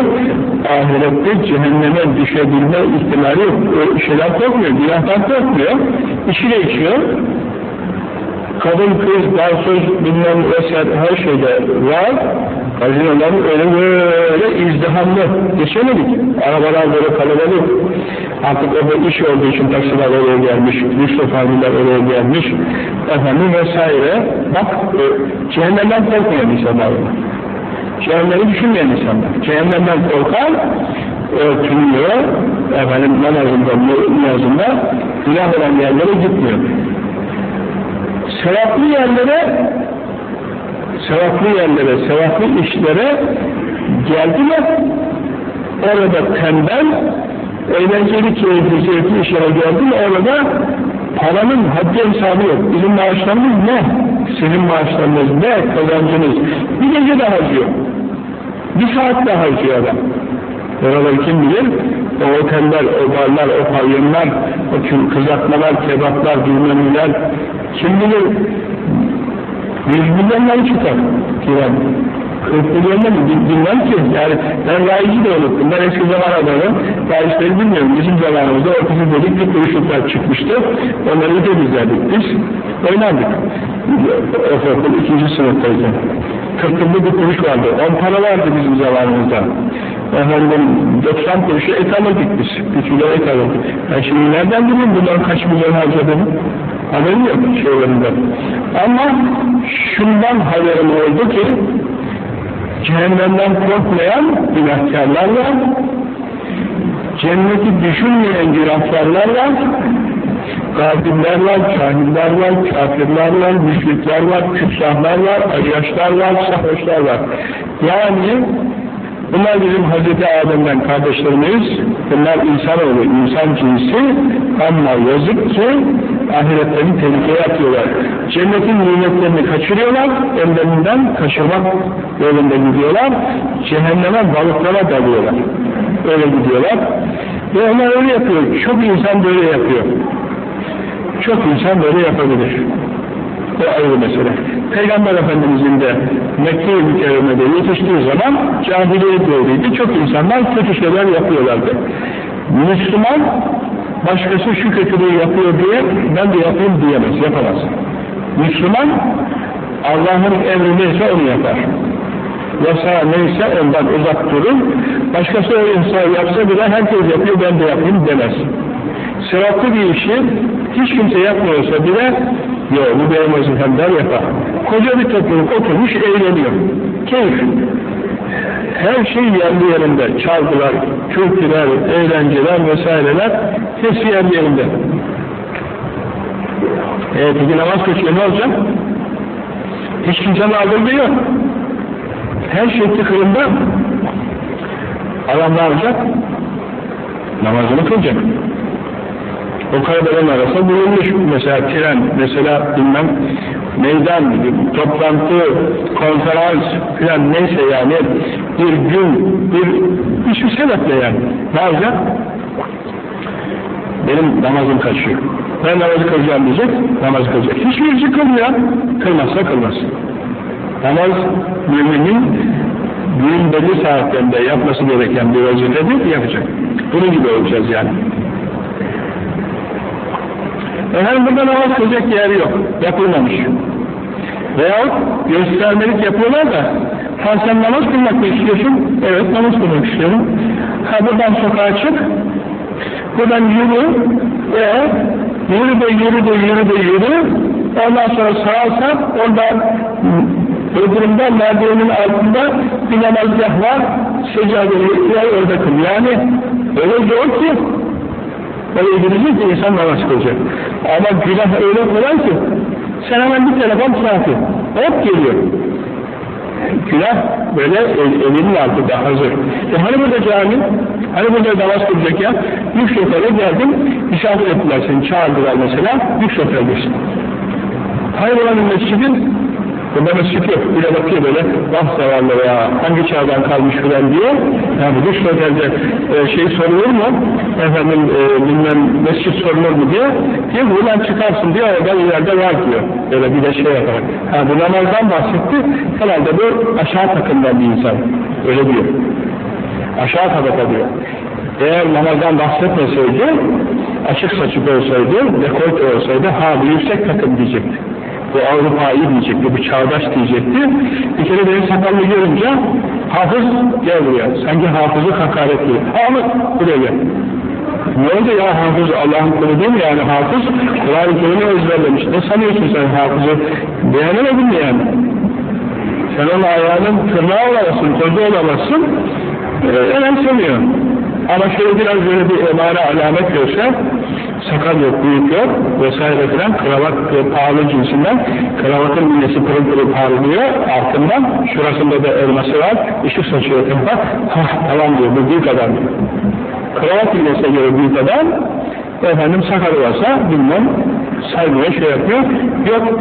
ahirette cehenneme düşebilme ihtimali yok. O şeyden korkmuyor, günahtan korkmuyor. İçine içiyor. Kadın, kız, dansöz, bilmem vesaire her şeyde var. Gazinoların öyle böyle izdihamlı. Geçemedik. Arabalar böyle kalabalık. Artık o iş olduğu için taksiler oraya gelmiş, lüks otomobiller oraya gelmiş. Efendim vesaire. Bak, e, cehennemden korkmayan insanlar var. Cehennemi düşünmeyen insanlar. Cehennemden korkan, örtünüyor, efendim namazında, niyazında, günah olan yerlere gitmiyor. Sevaplı yerlere sevaplı yerlere, sevaplı işlere geldi mi orada tembel eğlenceli, keyifli, zevkli işlere geldi mi orada paranın haddi hesabı yok. Bizim maaşlarımız ne? Senin maaşlarınız ne? Kazancınız. Bir gece de harcıyor. Bir saat de harcıyor adam. Oraları kim bilir? O oteller, o barlar, o pavyonlar, o kızartmalar, kebaplar, bilmemler, kim bilir? Yüz milyonları çıkar. 40 milyonda mı bilmem ki. Yani ben raici de unuttum. Ben eski zaman adamı raizleri bilmiyorum. Bizim zamanımızda ortası dedik bir kuruşluklar çıkmıştı. Onları temizlerdik biz. Oynardık. Ortaokul ikinci sınıftayken. 40 bir kuruş vardı. 10 para vardı bizim zamanımızda. Efendim 90 kuruşa et alırdık biz. Bir kilo et alırdık. Ben şimdi nereden bileyim bundan kaç milyon harcadığını? Haberim yok şeylerinden. Ama şundan haberim oldu ki cehennemden korkmayan günahkarlar cenneti düşünmeyen günahkarlar var, gafiller var, cahiller var, kafirler var, müşrikler var. Yani Bunlar bizim Hazreti Adem'den kardeşlerimiz, bunlar insanoğlu, insan cinsi ama yazık ki ahiretlerini tehlikeye atıyorlar. Cennetin nimetlerini kaçırıyorlar, ellerinden kaçırmak yolunda gidiyorlar, cehenneme balıklara dalıyorlar. Öyle gidiyorlar. Ve onlar öyle yapıyor, çok insan böyle yapıyor. Çok insan böyle yapabilir. O ayrı mesele. Peygamber Efendimizin de Mekke-i Mükerreme'de yetiştiği zaman cahiliye devriydi. Çok insanlar kötü şeyler yapıyorlardı. Müslüman başkası şu kötülüğü yapıyor diye ben de yapayım diyemez, yapamaz. Müslüman Allah'ın emri neyse onu yapar. Yasa neyse ondan uzak durur. Başkası o insan yapsa bile herkes yapıyor ben de yapayım demez. Sevaplı bir işi hiç kimse yapmıyorsa bile yok bu benim vazifemden yapar. Koca bir topluluk oturmuş eğleniyor. Keyif. Her şey yerli yerinde. Çalgılar, türküler, eğlenceler vesaireler hepsi yerli yerinde. E peki namaz kılıyor ne olacak? Hiç kimsenin aldırdığı yok. Her şey tıkırında adam ne yapacak? Namazını kılacak. O kalabalığın arasında bulunmuş. Mesela tren, mesela bilmem meydan, toplantı, konferans filan neyse yani bir gün, bir hiçbir sebeple yani. Ne yapacak? Benim namazım kaçıyor. Ben namazı kılacağım diyecek, namaz kılacak. Hiçbirisi kılmıyor. Kılmazsa kılmaz. Namaz müminin gün belli saatlerinde yapması gereken bir vazifedir, yapacak. Bunun gibi olacağız yani. Efendim burada namaz kılacak yer yok. Yapılmamış. Veyahut göstermelik yapıyorlar da ha sen namaz kılmak mı istiyorsun? Evet namaz kılmak istiyorum. Ha buradan sokağa çık. Buradan yürü ve yürü de yürü de yürü de yürü. Ondan sonra sağa sap oradan öbüründe merdivenin altında bir namazgah var. Seccadeyi orada kıl. Yani öyle zor ki Oraya gidecek ki insan namaz kılacak. Ama günah öyle kolay ki sen hemen bir telefon saati hop geliyor. Günah böyle el, elinin altında hazır. E hani burada cami? Hani burada namaz kılacak ya? Yük şoföre geldin, misafir ettiler seni, çağırdılar mesela, yük şoförlüsün. Hayır olan mescidin Bunda mescit yok. Bir bakıyor böyle, vah zavallı ya, hangi çağdan kalmış filan diye. Yani bu dış e, şey sorulur mu? Efendim, e, bilmem mescit sorulur mu diye. Diye buradan çıkarsın diye orada ileride var diyor. Böyle bir de şey yaparak. Ha, bu namazdan bahsetti. Herhalde bu aşağı takımdan bir insan. Öyle diyor. Aşağı tabaka diyor. Eğer namazdan bahsetmeseydi, açık saçık olsaydı, dekolte olsaydı, ha bu yüksek takım diyecekti. Bu Avrupa'yı diyecekti, bu çağdaş diyecekti. Bir kere benim sakallı görünce, hafız gel buraya, sanki hafızı hakaret ediyor. Ahmet buraya. Ne oldu ya hafız Allah'ın kulu değil mi yani hafız Kur'an-ı Kerim'i ezberlemiş. Ne sanıyorsun sen hafızı? Beğenemedin mi yani? Sen onun ayağının tırnağı olamazsın, kozu olamazsın. Ee, önemsemiyor. Ama şöyle biraz böyle bir emare alamet görse, sakal yok, büyük yok vesaire filan, kravat e, pahalı cinsinden, kravatın iğnesi pırıl pırıl parlıyor, altından, şurasında da elması var, ışık saçıyor tımpa, hah tamam diyor, bu büyük adam diyor. Kravat iğnesine göre büyük adam, efendim sakalı varsa bilmem, saymıyor, şey yapıyor, yok,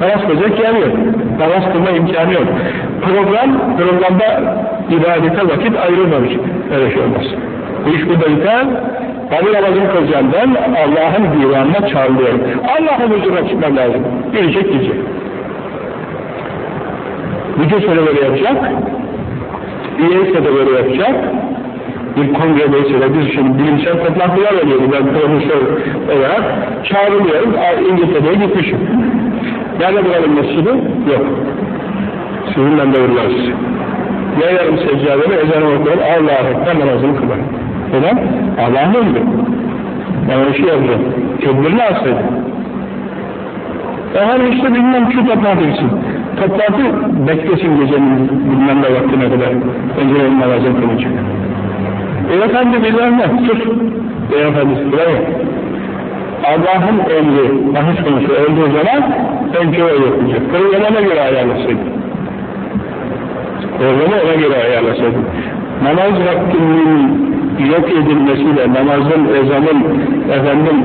namaz kılacak yer yok. Namaz kılma imkanı yok. Program, programda ibadete vakit ayrılmamış. Öyle şey olmaz. Bu iş burada biter. Kabul namazını kılacağım ben Allah'ın divanına çağırıyorum. Allah'ın huzuruna çıkmam lazım. Gelecek gidecek. Bütün sene böyle yapacak. Üyeyse de böyle yapacak. Bir kongredeyse de biz şimdi bilimsel toplantılar oluyordu. Ben profesör olarak çağrılıyorum. İngiltere'ye gitmişim. Nerede bulalım mescidi? Yok. Sizin ben de sizi. Ya yarım seccadede ezanı okuyorum, Allah'a ekber namazını kılar. Neden? Allah'ın emri. Öyle şey yapacağım. Tedbirini alsaydım. Efendim işte bilmem şu toplantı için. Toplantı beklesin gecenin bilmem de vaktine kadar. Önce namazını kılacak. Beyefendi bilmem ne, sus. Beyefendi, bravo. Allah'ın emri, bahis konusu olduğu zaman önce o yapacak. Programına göre ayarlasaydı. Programı ona göre ayarlasaydı. Namaz vaktinin yok edilmesiyle, namazın, ezanın, efendim,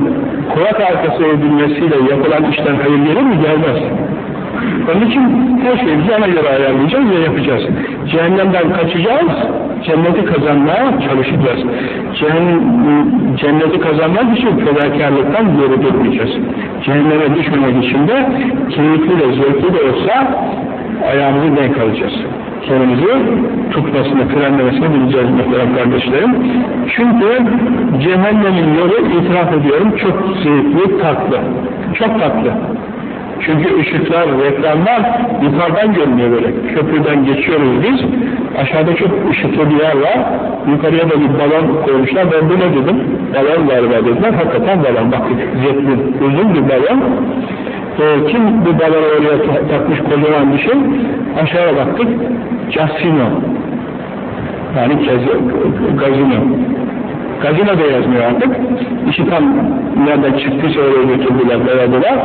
kulak arkası edilmesiyle yapılan işten hayır gelir mi? Gelmez. Onun için her şeyi ona göre ayarlayacağız ve yapacağız. Cehennemden kaçacağız, cenneti kazanmaya çalışacağız. Cenneti kazanmak için fedakarlıktan geri durmayacağız. Cehenneme düşmemek için de keyifli de zevkli de olsa ayağımızı denk alacağız. Kendimizi tutmasını, frenlemesini bileceğiz muhterem kardeşlerim. Çünkü cehennemin yolu itiraf ediyorum çok zevkli, tatlı. Çok tatlı. Çünkü ışıklar, reklamlar yukarıdan görünüyor böyle. Köprüden geçiyoruz biz. Aşağıda çok ışıklı bir yer var. Yukarıya da bir balon koymuşlar. Ben de ne dedim? Balon galiba dediler. Hakikaten balon. Bak zevkli, uzun bir balon. Ee, kim bu balonu oraya takmış kocaman bir şey? Aşağıya baktık. Casino. Yani gazino. Gazino da yazmıyor artık. İşi tam nereden çıktıysa oraya götürdüler, dayadılar.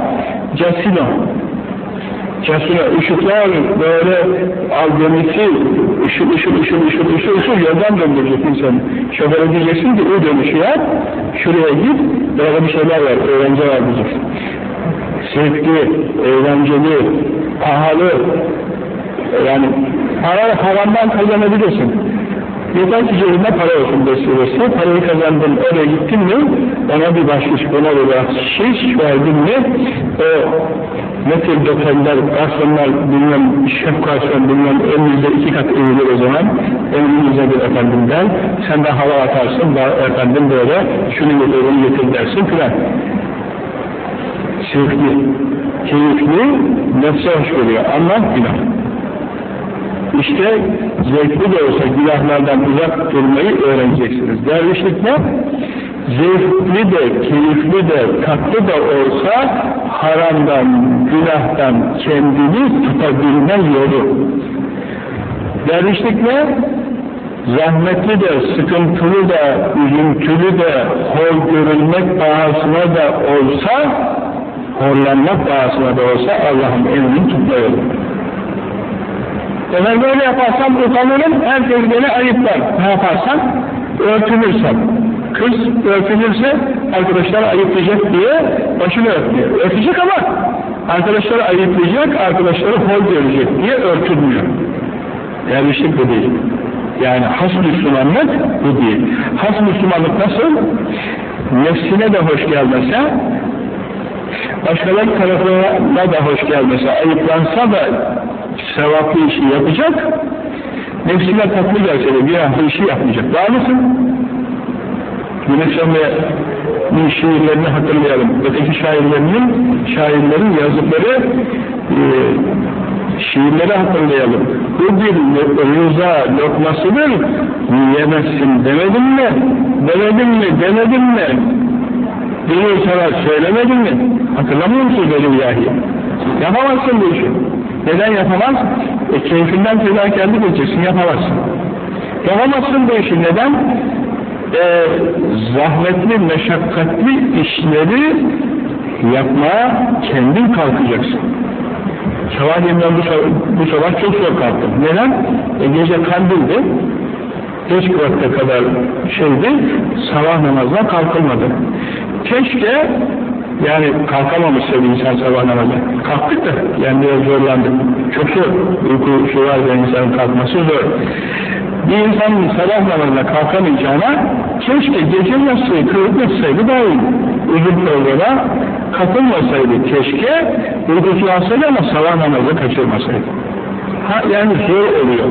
Casino. Casino, ışıklar böyle algemisi, ışıl ışıl ışıl ışıl ışıl ışıl yoldan döndürecek insan. Şoföre diyeceksin ki o dönüşü yap, şuraya git, böyle bir şeyler var, öğrenci var diyeceksin. Zevkli, eğlenceli, pahalı, yani para haramdan kazanabilirsin. Yeter ki cebinde para olsun vesilesi. Parayı kazandın, oraya gittin mi, ona bir bahşiş, ona bir bahşiş verdin mi, o ne tür oteller, garsonlar, bilmem, şef garson, bilmem, önünüzde iki kat eğilir o zaman, önünüze bir efendim der, sen de hava atarsın, efendim böyle, şunu getirin, getir dersin filan. Sevkli, keyifli, nefse hoş geliyor ama günah. İşte zevkli de olsa günahlardan uzak durmayı öğreneceksiniz. Dervişlik ne? Zevkli de, keyifli de, tatlı da olsa haramdan, günahtan kendini tutabilme yolu. Dervişlik ne? Zahmetli de, sıkıntılı da, üzüntülü de, hor görülmek pahasına da olsa, horlanmak pahasına da olsa Allah'ın emrini tutma yolu. Eğer böyle yaparsam utanırım, herkes beni ayıplar. Ne yaparsam? Örtünürsem. Kız örtünürse arkadaşlar ayıplayacak diye başını örtüyor. Örtecek ama arkadaşları ayıplayacak, arkadaşları hol görecek diye örtülmüyor. Yerleşik bu değil. Yani has Müslümanlık bu değil. Has Müslümanlık nasıl? Nefsine de hoş gelmese, başkaları tarafına da hoş gelmese, ayıplansa da sevaplı işi yapacak, Nefsine tatlı gelse de bir hafta işi yapmayacak. Var mısın? Güneş Emre'nin şiirlerini hatırlayalım. Öteki şairlerinin, şairlerin yazıkları e, şiirleri hatırlayalım. Bu bir rıza lokmasıdır, yiyemezsin demedim mi? Demedim mi? Demedim mi? Bunu sana söylemedim mi? Hatırlamıyor musun benim ilahi? Yapamazsın bu işi. Neden yapamaz? E keyfinden fedakarlık edeceksin, yapamazsın. Yapamazsın bu işi. Neden? E, zahmetli, meşakkatli işleri yapmaya kendin kalkacaksın. Sabahleyin ben bu, bu sabah çok zor kalktım. Neden? E, gece kandildi. Geç vakte kadar şeydi, sabah namazına kalkılmadı. Keşke yani kalkamamışsa bir insan sabah namazı. Kalktık da yani biraz zorlandık. Çok zor. Uyku şu var insanın kalkması zor. Bir insanın sabah namazına kalkamayacağına keşke gece yastığı kırıp yatsaydı daha iyi. Uzun programa katılmasaydı keşke uykusu alsaydı ama sabah namazı kaçırmasaydı. Ha, yani zor oluyor.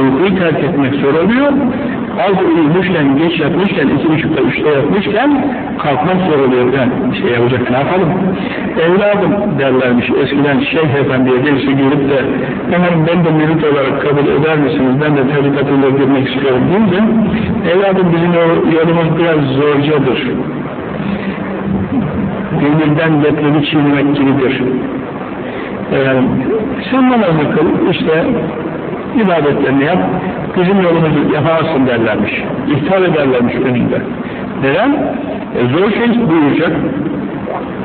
Uykuyu terk etmek zor oluyor. Az uyumuşken, geç yatmışken, iki buçukta, üçte yatmışken kalkmak zor oluyor. Yani şey yapacak, ne yapalım? Evladım derlermiş eskiden Şeyh Efendi'ye birisi gelip de hemen ben de mürit olarak kabul eder misiniz? Ben de tarikatıyla girmek istiyorum deyince evladım bizim yolumuz biraz zorcadır. Gönülden leblebi çiğnemek gibidir. Efendim, sen namazı kıl, işte ibadetlerini yap, bizim yolumuzu yapamazsın derlermiş. İhtar ederlermiş önünde. Neden? E zor şey buyuracak.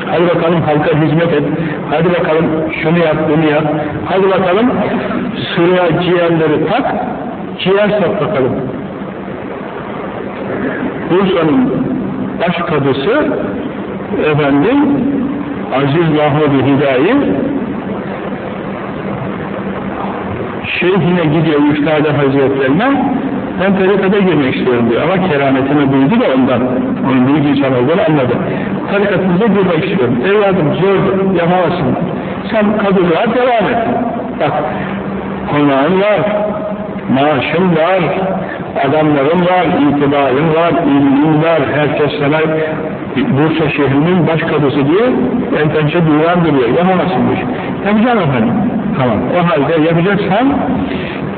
Hadi bakalım halka hizmet et. Hadi bakalım şunu yap, bunu yap. Hadi bakalım sıraya ciğerleri tak, ciğer sat bakalım. Bursa'nın baş kadısı efendim Aziz Mahmud Hidayi şeyhine gidiyor Üstad Hazretlerine. Ben tarikata girmek istiyorum diyor ama kerametini duydu da ondan. Onun büyük insan olduğunu anladı. Tarikatınıza girmek istiyorum. Evladım zor yapamazsın sen kadınlığa devam et. Bak konağın var maaşın var adamların var itibarın var ilmin var herkes sana Bursa şehrinin baş kadısı diye en pençe divan duruyor yapamazsın bu işi yapacağım efendim Tamam. O halde yapacaksan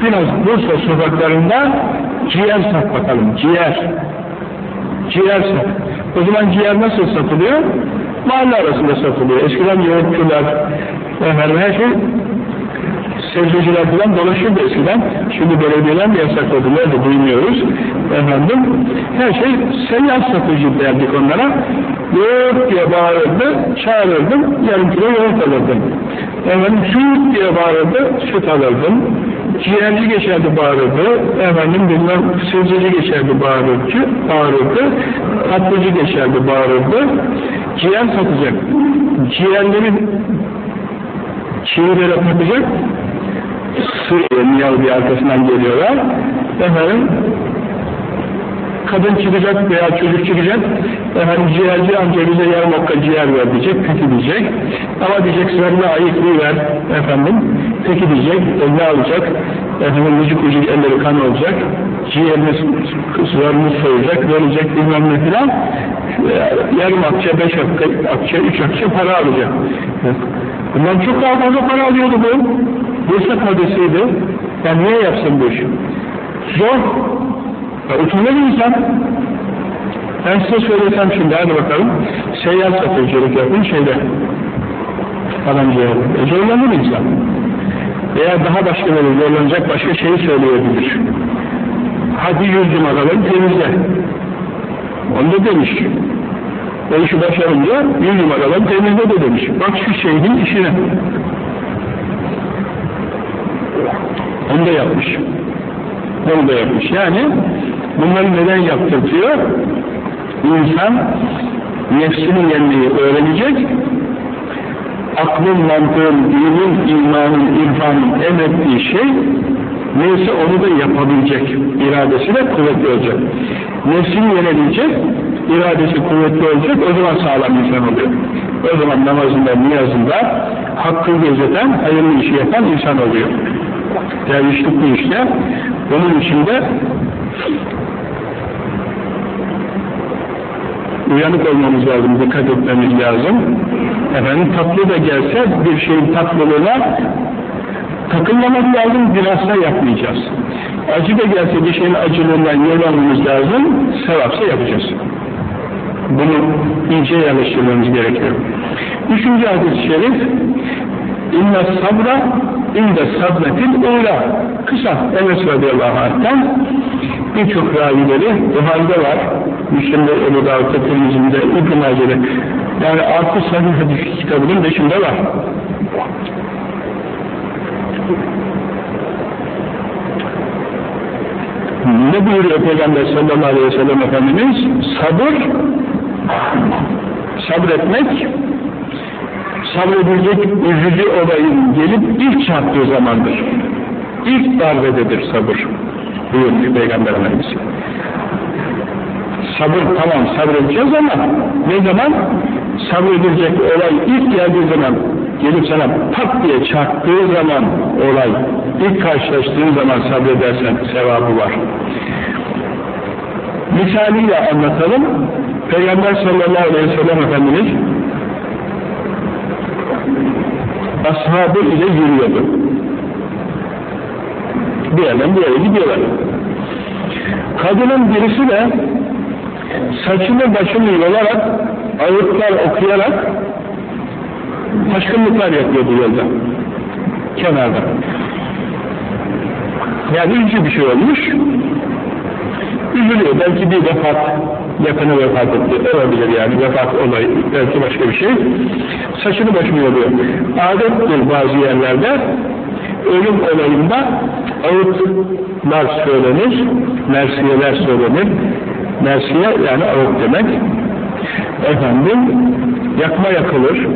biraz Bursa sokaklarında ciğer sat bakalım. Ciğer. Ciğer sat. O zaman ciğer nasıl satılıyor? Mahalle arasında satılıyor. Eskiden yoğurtçular, efendim her şey sebzeciler falan dolaşırdı eskiden. Şimdi belediyeler mi yasakladı? Nerede duymuyoruz. Efendim, her şey seyyar satıcı derdik onlara. Yoğurt diye bağırırdı, çağırırdım, yarım kilo yoğurt alırdım. Efendim, süt diye bağırırdı, süt alırdım. Ciğerci geçerdi bağırırdı, efendim bilmem sebzeci geçerdi bağırırdı, bağırırdı, tatlıcı geçerdi bağırırdı. Ciğer satacak. Ciğerlerin takacak, sır niyal bir arkasından geliyorlar. Efendim, kadın çıkacak veya çocuk çıkacak, efendim ciğerci amca bize yarım okka ciğer ver diyecek, peki diyecek. Ama diyecek sırrını ayıklığı ver efendim, peki diyecek, eline alacak, efendim vücuk vücuk elleri kan olacak, ciğerini sırrını soyacak, verecek bilmem ne filan, yarım akçe, beş akçe, akçe, üç akçe para alacak. Bundan çok daha fazla para alıyordu bu. Bursa kadesiydi. Yani niye yapsın bu işi? Zor. Ya, utanır insan. Ben size söylesem şimdi hadi bakalım. Seyyar satıcılık yapın şeyde. Adamcıya. E, zorlanır insan. Veya daha başka böyle zorlanacak başka şeyi söyleyebilir. Hadi yüz numaraları temizle. Onu da demiş. O işi başarınca yüz numaraları temizle de demiş. Bak şu şeyhin işine. Onu da yapmış. Onu da yapmış. Yani bunları neden yaptırtıyor? İnsan nefsini yenmeyi öğrenecek, aklın, mantığın, dinin, imanın, irfanın emrettiği şey neyse onu da yapabilecek. İradesi de kuvvetli olacak. Nefsini yenebilecek, iradesi kuvvetli olacak, o zaman sağlam insan oluyor. O zaman namazında, niyazında hakkı gözeten, hayırlı işi yapan insan oluyor. Dervişlik bu işte. Bunun içinde uyanık olmamız lazım, dikkat etmemiz lazım. Efendim tatlı da gelse bir şeyin tatlılığına takılmamak lazım, bilhassa yapmayacağız. Acı da gelse bir şeyin acılığından yorulmamız lazım, sevapsa yapacağız. Bunu iyice yerleştirmemiz gerekiyor. Üçüncü hadis-i şerif İnne sabra inde sabretil ula Kısa Enes radıyallahu anh'tan birçok ravileri Buhari'de var. Müslim'de, Ebu Davud'da, Tirmizim'de, İbn-i. Yani altı sahih hadis kitabının beşinde var. Ne buyuruyor Peygamber sallallahu aleyhi ve sellem Efendimiz? Sabır, sabretmek, sabredilecek üzücü olayın gelip ilk çarptığı zamandır. İlk darbededir sabır. Buyurmuş Peygamber Efendimiz. Sabır tamam sabredeceğiz ama ne zaman? Sabredilecek olay ilk geldiği zaman gelip sana pat diye çarptığı zaman olay, ilk karşılaştığın zaman sabredersen sevabı var. Misaliyle anlatalım. Peygamber sallallahu aleyhi ve sellem Efendimiz ashabı ile yürüyordu. Bir yerden bir yere gidiyorlar. Kadının birisi de saçını başını yolarak, ayıplar okuyarak taşkınlıklar yapıyordu yolda. Kenarda. Yani üzücü bir şey olmuş. Üzülüyor. Belki bir vefat, yakını vefat etti. Olabilir yani vefat olayı, belki başka bir şey. Saçını başını yoluyor. Adettir bazı yerlerde ölüm olayında ağıtlar söylenir, mersiyeler söylenir. Mersiye yani ağıt demek. Efendim, yakma yakılır.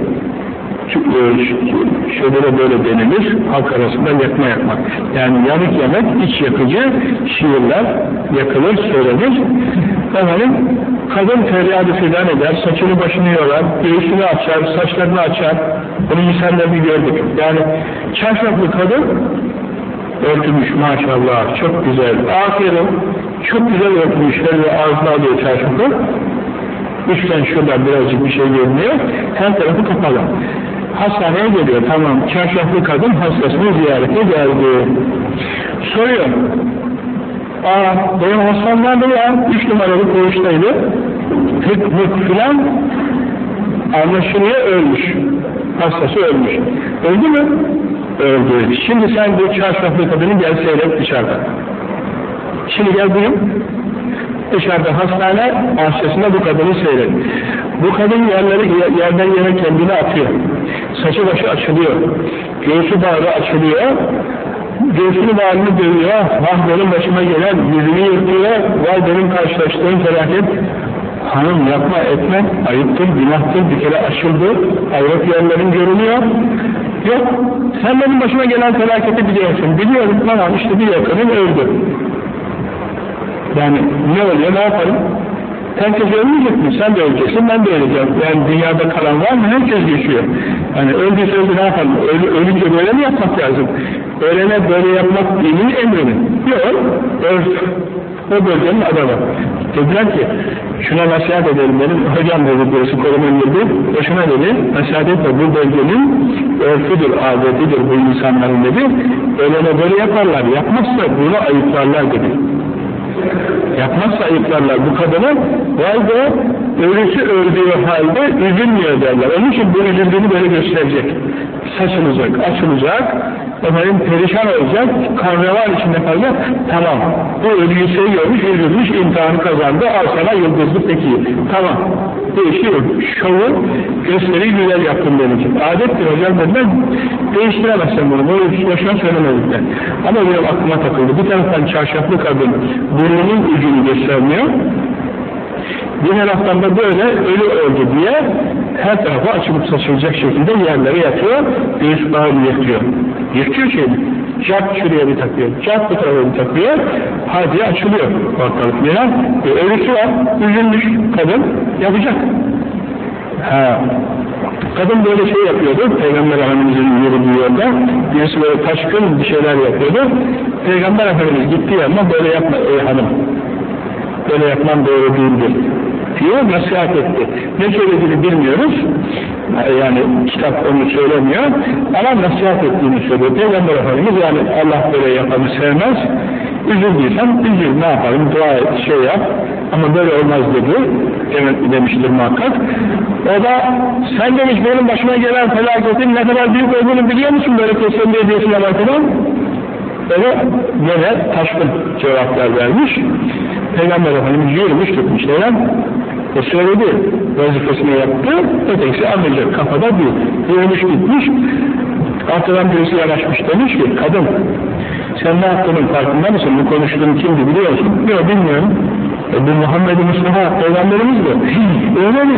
Şöyle böyle denilir, halk arasında yakma yakmak. Yani yanık yemek, iç yakıcı şiirler yakılır, söylenir. Efendim, kadın feryadı filan eder, saçını başını yorar, göğsünü açar, saçlarını açar. Bunun misallerini gördük. Yani çarşaflı kadın örtülmüş maşallah, çok güzel. Aferin, çok güzel örtülmüş, ve ağzına alıyor çarşafı. Üstten şuradan birazcık bir şey görünüyor, her tarafı kapalı. Hastaneye geliyor, tamam, çarşaflı kadın hastasını ziyarete geldi. Soruyor, aa benim hastam nerede ya? Üç numaralı koğuştaydı. Tık mık filan anlaşılıyor ölmüş. Hastası ölmüş. Öldü mü? Öldü. Şimdi sen bu çarşaflı kadını gel seyret dışarıda. Şimdi gel buyur. Dışarıda hastane bahçesinde bu kadını seyret. Bu kadın yerleri, yerden yere kendini atıyor. Saçı başı açılıyor. Göğsü bağrı açılıyor. Göğsünü bağrını dövüyor. Vah benim başıma gelen yüzünü yırtıyor. Vay benim karşılaştığım felaket. Hanım yapma etme, ayıptır, günahtır, bir kere aşıldı, avret yerlerin görünüyor. Yok, sen benim başıma gelen felaketi biliyorsun. Biliyorum, tamam işte bir yakının öldü. Yani ne oluyor, ne yapalım? Herkes ölmeyecek mi? Sen de öleceksin, ben de öleceğim. Yani dünyada kalan var mı? Herkes yaşıyor. Yani öldüyse öldü ne yapalım? Öl, ölünce böyle mi yapmak lazım? Ölene böyle yapmak dinin emri mi? Yok, örf. O bölgenin adamı. Dediler ki, şuna nasihat edelim dedim. Hocam dedi birisi koruma girdi. O şuna dedi, nasihat etme bu bölgenin örfüdür, adetidir bu insanların dedi. Ölene böyle yaparlar. Yapmazsa bunu ayıplarlar dedi. Yapmazsa ayıplarlar bu kadını, vay be ölüsü öldüğü halde üzülmüyor derler. Onun için bu üzüldüğünü böyle gösterecek. Saçılacak, açılacak, efendim perişan olacak, kahvevar içinde kalacak, tamam. Bu ölüyü seviyormuş, üzülmüş, imtihanı kazandı, al sana yıldızlı peki. Tamam. Değişiyor. Şovu, gösteriyi güzel yaptım için. Adettir hocam dediler, değiştiremezsin bunu, bunu boşuna söylemedikler. Ama benim aklıma takıldı. Bir taraftan çarşaflı kadın burnunun ucunu göstermiyor, bir taraftan da böyle ölü öldü diye her tarafa açılıp saçılacak şekilde yerlere yatıyor, göğüs bağını yatıyor. Yırtıyor şeyini. Cart şuraya bir takıyor, cart bu tarafa bir takıyor, hadi açılıyor ortalık. Neden? E, ölüsü var, üzülmüş kadın, yapacak. Ha. Kadın böyle şey yapıyordu, Peygamber Efendimiz'in yürüdüğü yolda, birisi böyle taşkın bir şeyler yapıyordu. Peygamber Efendimiz gitti yanına böyle yapma ey hanım, böyle yapman doğru değildir diye nasihat etti. Ne söylediğini bilmiyoruz, yani kitap onu söylemiyor, ama nasihat ettiğini söylüyor. Peygamber Efendimiz yani Allah böyle yapanı sevmez, üzüldüysen üzül ne yapalım, dua et, şey yap, ama böyle olmaz dedi, demiştir muhakkak. O da sen demiş benim başıma gelen felaketin ne kadar büyük olduğunu biliyor musun böyle teselli ediyorsun Allah'tan? Böyle gene taşkın cevaplar vermiş. Peygamber Efendimiz yürümüş tutmuş yani. O söyledi, vazifesini yaptı, ötekisi anlayacak kafada değil. Yürümüş gitmiş, arkadan birisi yanaşmış demiş ki, kadın, sen ne yaptığının farkında mısın? Bu konuştuğun kimdi biliyor musun? Yok bilmiyorum. E, bu Muhammed Mustafa peygamberimiz mi? Öyle mi?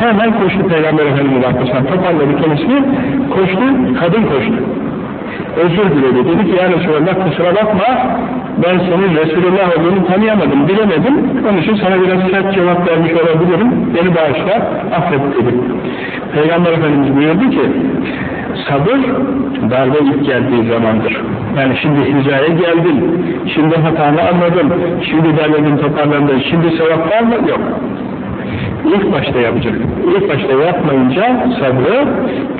Hemen koştu Peygamber Efendimiz arkasından toparladı kendisini, koştu, kadın koştu. Özür diledi, dedi ki ya Resulallah kusura bakma, ben senin Resulullah olduğunu tanıyamadım, bilemedim, onun için sana biraz sert cevap vermiş olabilirim, beni bağışla, affet dedi. Peygamber Efendimiz buyurdu ki, sabır darbe ilk geldiği zamandır. Yani şimdi hizaya geldin, şimdi hatanı anladın, şimdi derledin toparlandın, şimdi sevap var mı? Yok. İlk başta yapacak. İlk başta yapmayınca sabrı,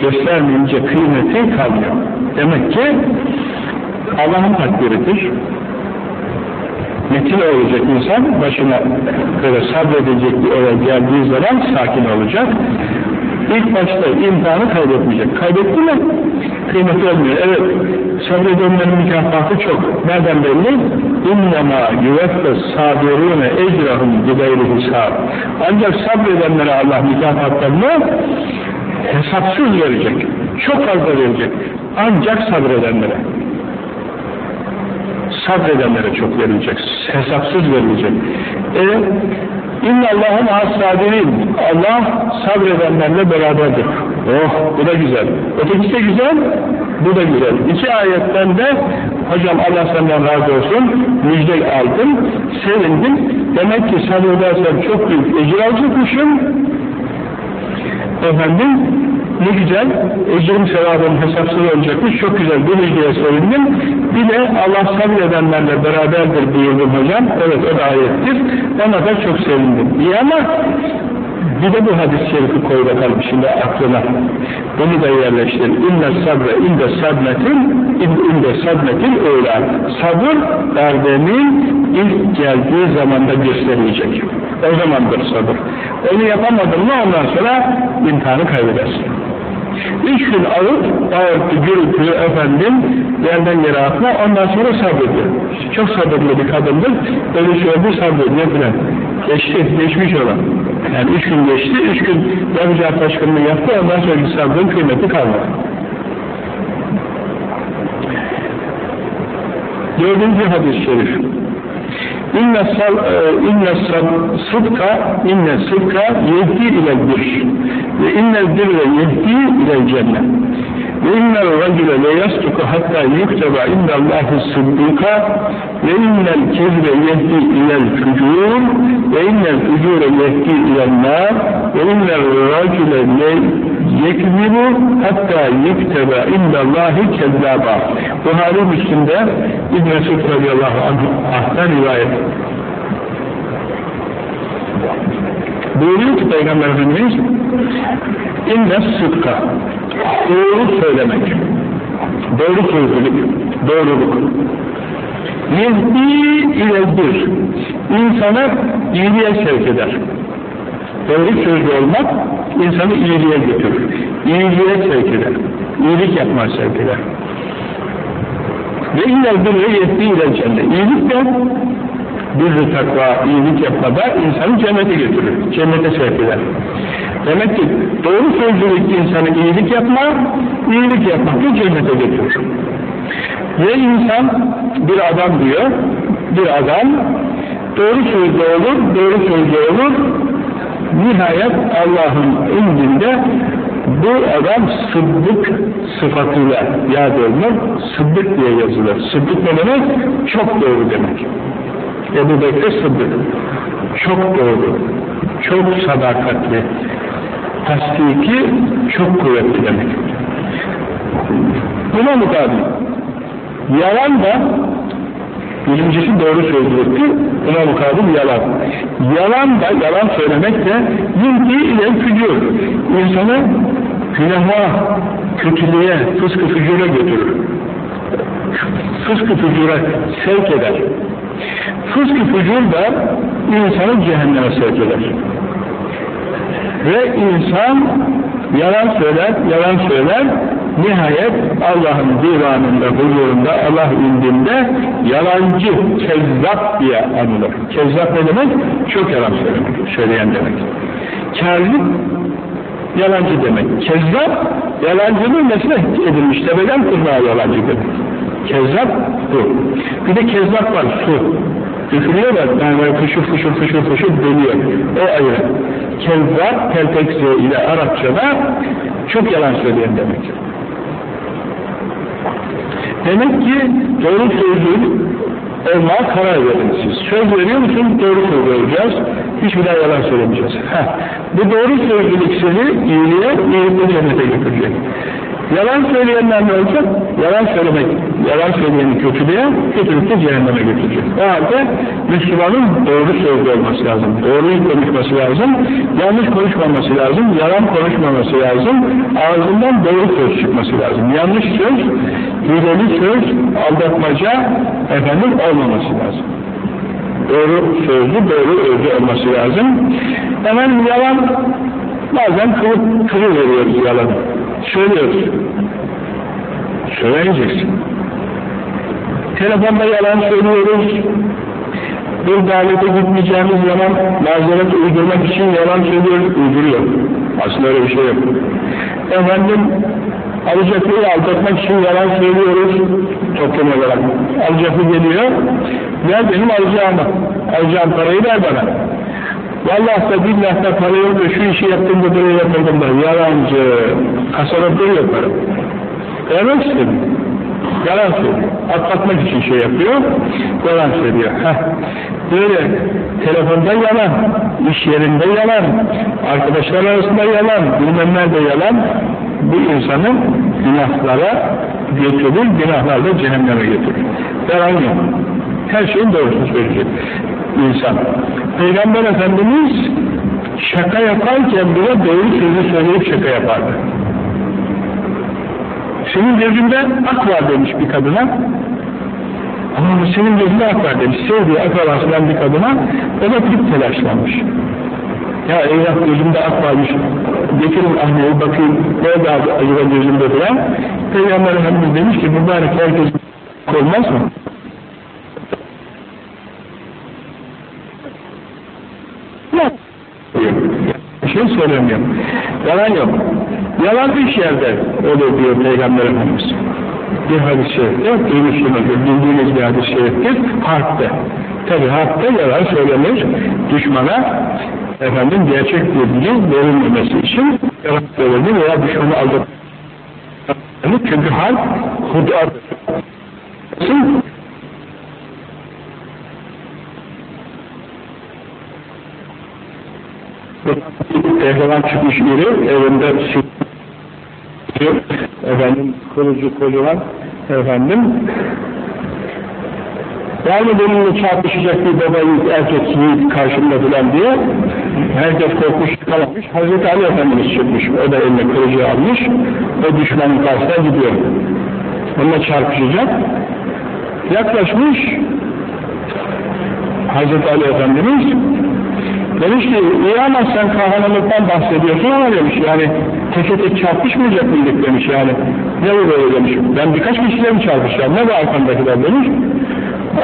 göstermeyince kıymeti kalmıyor. Demek ki Allah'ın takdiridir. Metin olacak insan, başına böyle sabredecek bir olay geldiği zaman sakin olacak. İlk başta imtihanı kaybetmeyecek. Kaybetti mi? Kıymeti olmuyor. Evet, sabredenlerin mükafatı çok. Nereden belli? İnnemâ yüveffes sabirûne ecrahum gideyri hesab. Ancak sabredenlere Allah mükafatlarını hesapsız verecek. Çok fazla verecek. Ancak sabredenlere. Sabredenlere çok verilecek. Hesapsız verilecek. E, İnne Allah'ın as-sabirin. Allah sabredenlerle beraberdir. Oh bu da güzel. Ötekisi de güzel, bu da güzel. İki ayetten de hocam Allah senden razı olsun müjde aldım, sevindim. Demek ki sabredersen çok büyük ecir alacakmışım. Efendim ne güzel, ecrim sevabım hesapsız olacakmış, çok güzel, bu müjdeye sevindim. Bir de Allah sabredenlerle beraberdir buyurdum hocam, evet o da ayettir, ona da çok sevindim. İyi ama bir de bu hadis-i şerifi koy bakalım şimdi aklına. Bunu da yerleştir. İnne sabre inde sabmetin inde sabmetin öyle. Sabır darbenin ilk geldiği zamanda gösterilecek. O zamandır sabır. Onu yapamadın mı ondan sonra imtihanı kaybedersin. Üç gün alıp ağırtı, gürültü, efendim, yerden yere atma, ondan sonra sabrediyor. Çok sabırlı bir kadındır, böyle şey oldu sabrediyor filan. Geçti, geçmiş olan. Yani üç gün geçti, üç gün yapacağı taşkınlığı yaptı, ondan sonra sabrın kıymeti kalmadı. Dördüncü hadis-i şerif. İnne sal e, inne sıdka inne sıdka yehdi ile bir ve inne dirre yehdi ile cennet ve innel racüle le yastuku hatta yukteba indallahi sıddika ve innel kezbe yehdi ilel fücur ve innel fücure yehdi ilel nar ve innel racüle le yekzibu hatta yukteba indallahi kezzaba Buhari Müslim'de İbn Mesud radıyallahu anh'tan rivayet buyuruyor ki Peygamber Efendimiz inne sıdka doğru söylemek. Doğru sözlülük doğruluk. Yehdi iledir insana iyiliğe sevk eder. Doğru sözlü olmak insanı iyiliğe götürür. İyiliğe sevk eder. İyilik yapmaya sevk eder. Ve innel birre yehdi ile cennet iyilik de birri takva, iyilik yapmada insanı cennete götürür, cennete sevk eder. Demek ki doğru sözlülük insanı iyilik yapma, iyilik yapmak da cennete götürür. Ve insan bir adam diyor, bir adam doğru sözlü olur, doğru sözlü olur, nihayet Allah'ın indinde bu adam sıddık sıfatıyla yad olunur, sıddık diye yazılır. Sıddık ne demek? Çok doğru demek. Ebu Bekir Sıddık çok doğru, çok sadakatli, tasdiki çok kuvvetli demek. Buna mukabil. Yalan da birincisi doğru sözlülüktür, buna mukabil yalan. Yalan da, yalan söylemek de yinti ile fücur. İnsanı günaha, kötülüğe, fıskı fücura götürür. Fıskı fücura sevk eder. Fıskı fücur da insanı cehenneme sevk eder. Ve insan yalan söyler, yalan söyler, nihayet Allah'ın divanında, huzurunda, Allah indinde yalancı, kezzap diye anılır. Kezzap ne demek? Çok yalan söylemek, söyleyen demek. Kâzip, yalancı demek. Kezzap, yalancının nesine edilmiş, tepeden tırnağa yalancı demek. Kezzap bu. Bir de kezzap var, su. Üfürüyorlar, yani böyle fışır fışır fışır fışır dönüyor. O ayrı. Kezzap, teltekze ile Arapçada çok yalan söyleyen demek. Demek ki doğru sözlü olmaya karar verin siz. Söz veriyor musun? Doğru söyleyeceğiz. Hiçbir daha yalan söylemeyeceğiz. Heh. Bu doğru sözlülük seni iyiliğe, iyilikle cennete götürecek. Yalan söyleyenler ne olacak? Yalan söylemek, yalan söyleyeni kötülüğe, kötülükte cehenneme götürecek. O halde Müslümanın doğru sözlü olması lazım, doğruyu konuşması lazım, yanlış konuşmaması lazım, yalan konuşmaması lazım, ağzından doğru söz çıkması lazım. Yanlış söz, hileli söz, aldatmaca, efendim olmaması lazım. Doğru sözlü, doğru özlü olması lazım. Hemen yalan, bazen kılı, kılı veriyoruz yalanı. Söylüyoruz. Söylemeyeceksin. Telefonda yalan söylüyoruz. Bir davete gitmeyeceğimiz zaman mazeret uydurmak için yalan söylüyoruz, uyduruyor. Aslında öyle bir şey yok. Efendim, alacaklıyı aldatmak için yalan söylüyoruz toplum olarak. Alacaklı geliyor, ver benim alacağımı, alacağım parayı ver bana. Vallahi billah da para yok da şu işi yaptım da böyle yapmadım da yalancı, kasalıkları yaparım. Demek istedim. Yalan söylüyor. Atlatmak için şey yapıyor, yalan söylüyor. Heh. Böyle telefonda yalan, iş yerinde yalan, arkadaşlar arasında yalan, bilmem nerede yalan, bu insanı günahlara götürür, günahlarla cehenneme götürür. Yalan yok. Her şeyin doğrusunu söyleyecek insan. Peygamber Efendimiz şaka yaparken bile doğru sözü söyleyip şaka yapardı. Senin gözünde ak var demiş bir kadına. Ama senin gözünde ak var demiş. Sevdiği akrabasından bir kadına o da pek telaşlanmış. Ya eyvah gözümde ak varmış. Getirin anneye bakayım. Ne vardı acaba gözümde falan. Peygamber Efendimiz demiş ki mübarek herkes olmaz mı? Bir şey söylemiyorum. Yalan yok. Yalan üç yerde olur diyor Peygamber Efendimiz. Bir hadis-i şerifte, duymuşsunuzdur, bildiğiniz bir hadis-i şeriftir, harpte. Tabi harpte yalan söylenir, düşmana efendim gerçek bilgi verilmemesi için yalan söylenir veya düşmanı aldatır. Çünkü harp hudadır. Pehlivan çıkmış biri, evinde efendim, kılıcı kocaman, efendim, mı benimle çarpışacak bir baba yiğit, erkek yiğit karşımda filan diye, herkes korkmuş kalmamış, Hazreti Ali Efendimiz çıkmış, o da eline kılıcı almış, o düşmanın karşısına gidiyor. Onunla çarpışacak, yaklaşmış, Hazreti Ali Efendimiz, Demiş ki, iyi ama sen kahramanlıktan bahsediyorsun ama demiş yani teke tek çarpışmayacak mıydık demiş yani. Ne bu böyle demiş. Ben birkaç kişiyle mi çarpışacağım? Ne bu arkamdakiler demiş.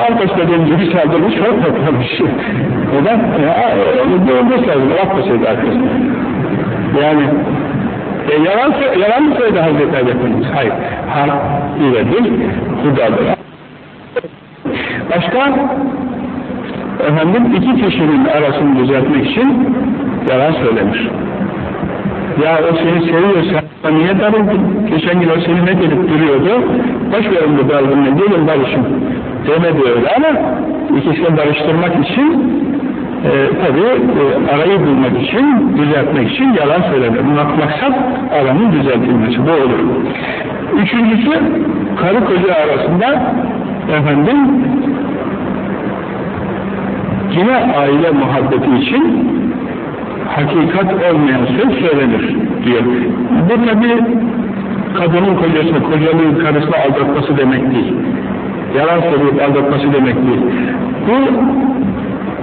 Arkasında demiş bir saldırmış, çok patlamış. O da, ya, onu da saldırmış, atmasaydı arkasında. Yani, e, yalan, yalan mı söyledi Hazreti Efendimiz? Hayır. Harp iledir, hudadır. Başka efendim iki kişinin arasını düzeltmek için yalan söylenir. Ya o seni seviyorsa niye darıldın? Geçen gün o seni ne gelip duruyordu? Boş verin bu dargınlığı, gelin barışın demedi öyle ama ikisini barıştırmak için e, tabi e, arayı bulmak için, düzeltmek için yalan söylenir. Maksat aranın düzeltilmesi. Bu olur. Üçüncüsü, karı koca arasında efendim yine aile muhabbeti için hakikat olmayan söz söylenir diyor. Bu tabi kadının kocasını, kocanın karısını aldatması demek değil. Yalan söyleyip aldatması demek değil. Bu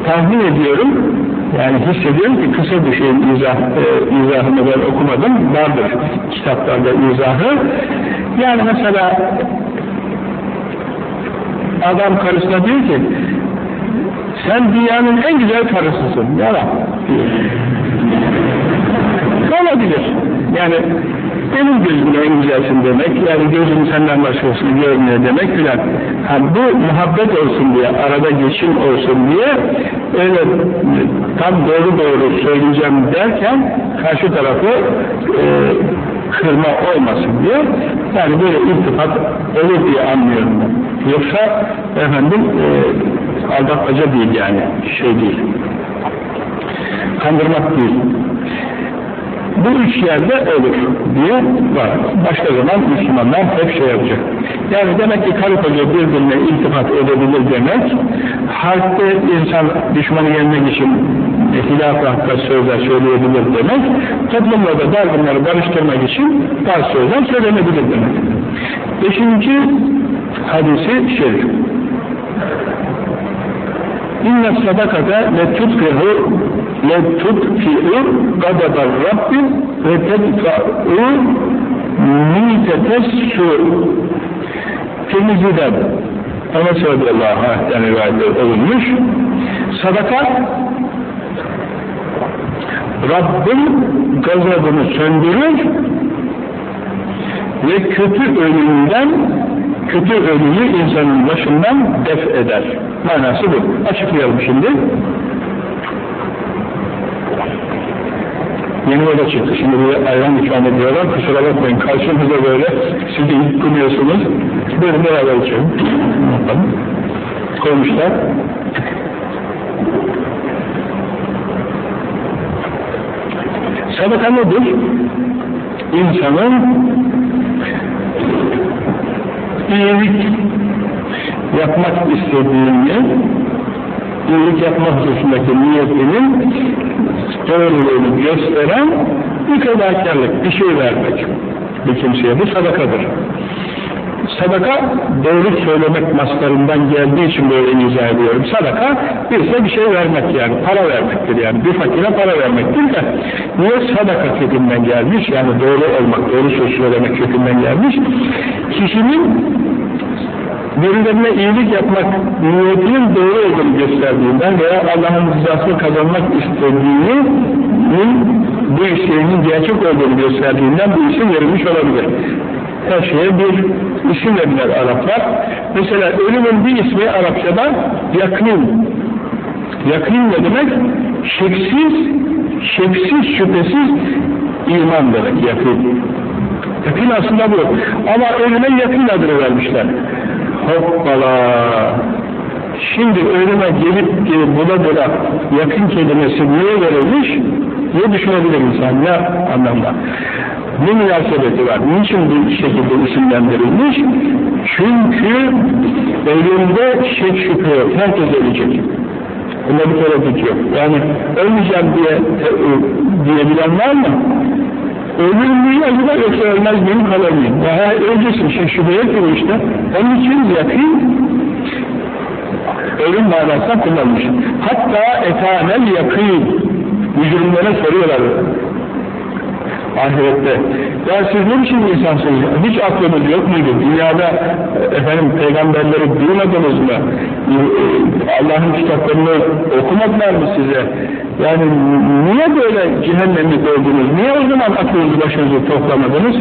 tahmin ediyorum, yani hissediyorum ki kısa bir şeyin izah, e, izahını ben okumadım, vardır kitaplarda izahı. Yani mesela adam karısına diyor ki sen dünyanın en güzel karısısın. Yalan. Olabilir. Yani benim gözümde en güzelsin demek, yani gözüm senden başkasını görmüyor demek filan. Ha, bu muhabbet olsun diye, arada geçim olsun diye öyle tam doğru doğru söyleyeceğim derken karşı tarafı e, kırma olmasın diye yani böyle iltifat olur diye anlıyorum ben. Yoksa efendim e, aldatmaca değil yani, şey değil. Kandırmak değil. Bu üç yerde olur diye var. Başka zaman Müslümanlar hep şey yapacak. Yani demek ki karı koca birbirine iltifat edebilir demek, harpte insan düşmanı yenmek için hilaf-ı hakka sözler söyleyebilir demek, toplumda da dargınları barıştırmak için bazı sözler söylenebilir demek. Beşinci hadisi şerif. İnne sadakata le tutfihu le tutfi'u gadabel Rabbi ve tedfa'u mitefessur Tirmizi'den Enes radıyallahu anh'ten rivayet olunmuş. Sadaka Rabbin gazabını söndürür ve kötü ölümden kötü ölümü insanın başından def eder. Manası bu. Açıklayalım şimdi. Yeni yola çıktı. Şimdi buraya ayran ikram ediyorlar. Kusura bakmayın. Karşımıza böyle siz de yıkılıyorsunuz. Böyle beraber içelim. Koymuşlar. Sadaka nedir? İnsanın iyilik yapmak istediğini, iyilik yapmak hususundaki niyetinin doğruluğunu gösteren bir fedakarlık, bir şey vermek bir kimseye. Bu sadakadır. Sadaka doğru söylemek maslarından geldiği için böyle izah ediyorum. Sadaka birse bir şey vermek yani, para vermektir yani. Bir fakire para vermektir de niye sadaka kökünden gelmiş? Yani doğru olmak, doğru söz söylemek kökünden gelmiş. Kişinin birilerine iyilik yapmak niyetinin doğru olduğunu gösterdiğinden veya Allah'ın rızasını kazanmak istediğinin bu isteğinin gerçek olduğunu gösterdiğinden bu isim verilmiş olabilir. Her şeye bir isim verirler Araplar. Mesela ölümün bir ismi Arapçada yakın. Yakın ne demek? Şeksiz, şeksiz, şüphesiz iman demek yakın. Yakın aslında bu. Ama ölüme yakın adını vermişler. Hoppala! Şimdi ölüme gelip gelip bula bula yakın kelimesi niye verilmiş? Niye düşünebilir insan? Ne anlamda? Ne münasebeti var? Niçin bu şekilde isimlendirilmiş? Çünkü ölümde şek şüphe yok. Herkes ölecek. Bunda bir tereddüt yok. Yani ölmeyeceğim diye e, diyebilen var mı? Ölür müyüm acaba yoksa ölmez miyim kalır mıyım? Ya öleceksin, şey şüphe yok işte. Onun için yakın ölüm manasına kullanmış. Hatta etanel yakın mücrimlere soruyorlar ahirette. Ya siz ne biçim insansınız? Hiç aklınız yok muydu? Dünyada efendim peygamberleri duymadınız mı? Allah'ın kitaplarını okumadılar mı size? Yani niye böyle cehennemlik oldunuz? Niye o zaman aklınızı başınızı toplamadınız?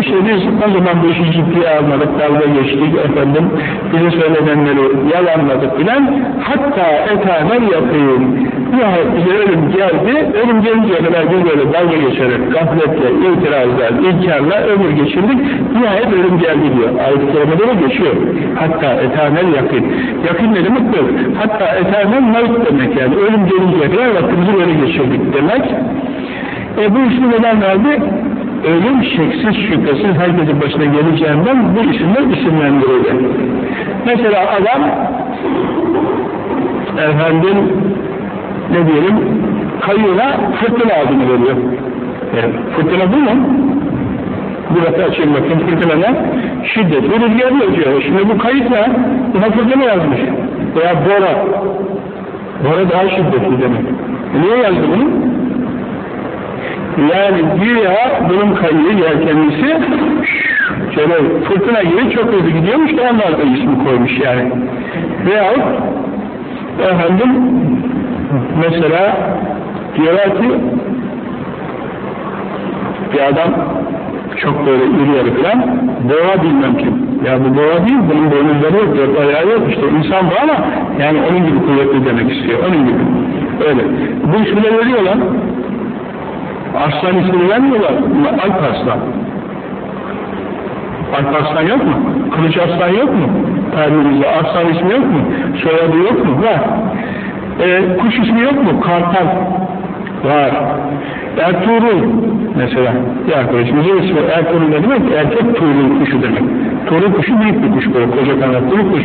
İşte biz o zaman bu işi ciddiye almadık, dalga geçtik efendim, bize söylenenleri yalanladık filan. Hatta etaner yapayım. Nihayet bize ölüm geldi, ölüm gelinceye kadar biz böyle dalga geçerek, gafletle, itirazlar, inkarla ömür geçirdik. Nihayet ölüm geldi diyor. Ayet-i Kerime'de de geçiyor. Hatta etaner yakın. Yakın ne demek bu? Hatta etaner mevt demek yani. Ölüm gelinceye kadar vaktimizi böyle geçirdik demek. E bu ismi neden verdi? Ölüm şeksiz şüphesiz herkesin başına geleceğinden bu isimler isimlendirildi. Mesela adam efendim ne diyelim kayığına fırtına adını veriyor. E, fırtına bu mu? Burası açayım bakayım fırtına ne? Şiddetli rüzgar yazıyor. Şimdi bu kayıt ne? Buna fırtına yazmış. Veya bora. Bora daha şiddetli demek. Niye yazdı bunu? Yani güya bunun kayığı yelkenlisi şöyle fırtına gibi çok hızlı gidiyormuş da onlar da ismi koymuş yani. Veyahut efendim mesela diyorlar ki bir adam çok böyle iri yarı falan boğa bilmem kim. Ya bu boğa değil, bunun boynuzları yok, dört ayağı yok. İşte insan bu ama yani onun gibi kuvvetli demek istiyor. Onun gibi. Öyle. Bu ismini veriyorlar. Arslan ismini vermiyorlar. Alp Arslan. Alp Arslan yok mu? Kılıç Arslan yok mu? Tabimizde Arslan ismi yok mu? Soyadı yok mu? Var. Ee, kuş ismi yok mu? Kartal. Var. Ertuğrul mesela bir arkadaşımızın ismi Ertuğrul ne demek? Erkek Tuğrul kuşu demek. Tuğrul kuşu büyük bir kuş böyle koca kanatlı kuş.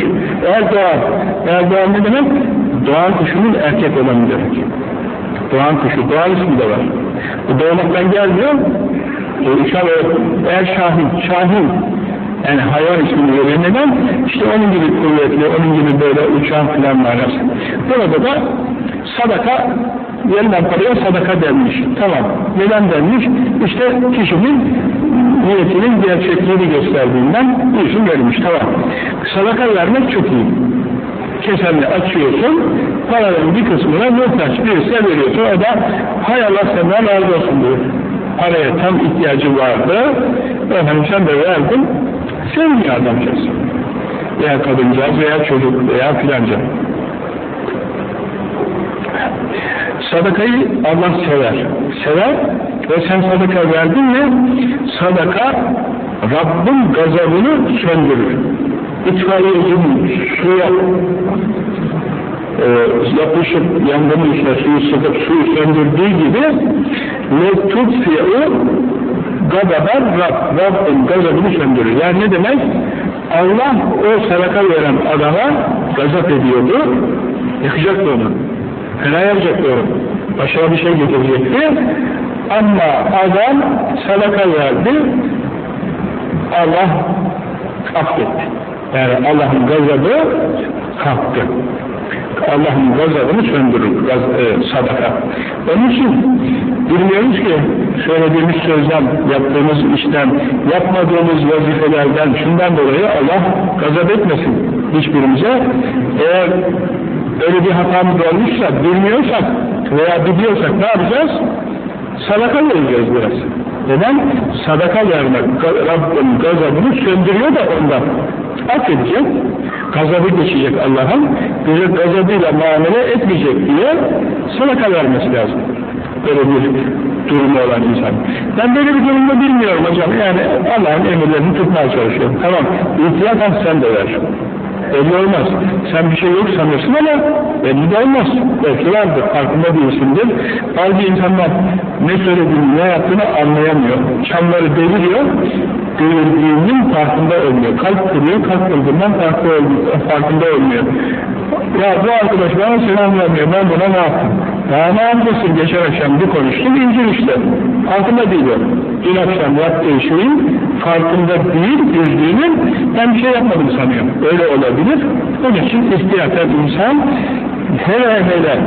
Erdoğan. Erdoğan ne demek? Doğan kuşunun erkek olanı demek. Doğan kuşu. Doğan ismi de var. Bu doğmaktan gelmiyor. E, uçan Er Şahin. Şahin. Yani hayvan ismini veriyor. Neden? İşte onun gibi kuvvetli, onun gibi böyle uçan filan manası. Burada da sadaka verilen paraya sadaka denmiş. Tamam. Neden denmiş? İşte kişinin niyetinin gerçekliğini gösterdiğinden bu isim verilmiş. Tamam. Sadaka vermek çok iyi. Kesenle açıyorsun, paranın bir kısmına muhtaç birisine veriyorsun. O da hay Allah senden razı olsun diyor. Paraya tam ihtiyacı vardı. Efendim sen de verdin. Sevmiyor adamcağız. Veya kadıncağız veya çocuk veya filanca. Sadakayı Allah sever. Sever ve sen sadaka verdin mi sadaka Rabbin gazabını söndürür. İtfaiyecinin suya e, yapışıp yangının içine suyu sıkıp suyu söndürdüğü gibi tutfi'u gadaber Rab, Rabbin gazabını söndürür. Yani ne demek? Allah o sadaka veren adama gazap ediyordu, yakacaktı onu. Fena yapacaktı onu. Başına bir şey getirecekti. Ama adam sadaka verdi, Allah affetti. Yani Allah'ın gazabı kalktı. Allah'ın gazabını söndürür gaz, e, sadaka. Onun için bilmiyoruz ki söylediğimiz sözden, yaptığımız işten, yapmadığımız vazifelerden, şundan dolayı Allah gazap etmesin hiçbirimize. Eğer öyle bir hatamız olmuşsa, bilmiyorsak veya biliyorsak ne yapacağız? Sadaka vereceğiz biraz. Neden? Sadaka vermek Rabbin gazabını söndürüyor da ondan. Affedecek, gazabı geçecek Allah'ın, bize gazabıyla muamele etmeyecek diye sadaka vermesi lazım. Böyle bir durumu olan insan. Ben böyle bir durumda bilmiyorum hocam. Yani Allah'ın emirlerini tutmaya çalışıyorum. Tamam, ihtiyaten sen de ver. Belli olmaz. Sen bir şey yok sanırsın ama belli de olmaz. Belki vardır, farkında değilsindir. Bazı insanlar ne söylediğini, ne yaptığını anlayamıyor. Çamları deviriyor, devirdiğinin farkında olmuyor. Kalp kırıyor, kalp kırdığından farkında olmuyor. Ya bu arkadaş bana selam vermiyor, ben buna ne yaptım? Ya ne yapıyorsun geçen akşam bir konuştum, incir işte. Farkında değil. Dün akşam yaptığı şeyin farkında değil, üzdüğünün ben bir şey yapmadım sanıyorum. Öyle olabilir. Onun için istiyaten insan hele hele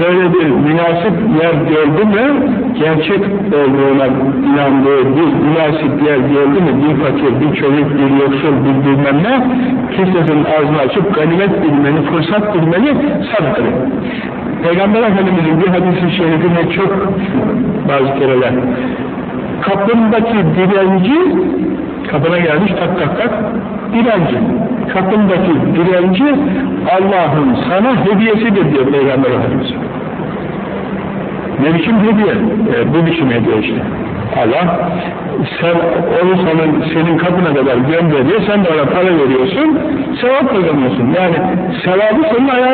böyle bir münasip yer gördü mü, gerçek olduğuna inandığı bir münasip yer gördü mü, bir fakir, bir çocuk, bir yoksul, bir bilmem ne, kimsenin ağzını açıp ganimet bilmeni, fırsat bilmeni sadakadır. Peygamber Efendimiz'in bir hadisi şerifine çok bazı kereler, kapındaki direnci, kapına gelmiş tak tak tak, direnci. Kapındaki direnci Allah'ın sana hediyesidir diyor Peygamber Efendimiz. Ne biçim hediye? E, bu biçim hediye işte. Allah sen onu senin, senin kapına kadar gönderiyor, sen de ona para veriyorsun, sevap kazanıyorsun. Yani sevabı senin ayağına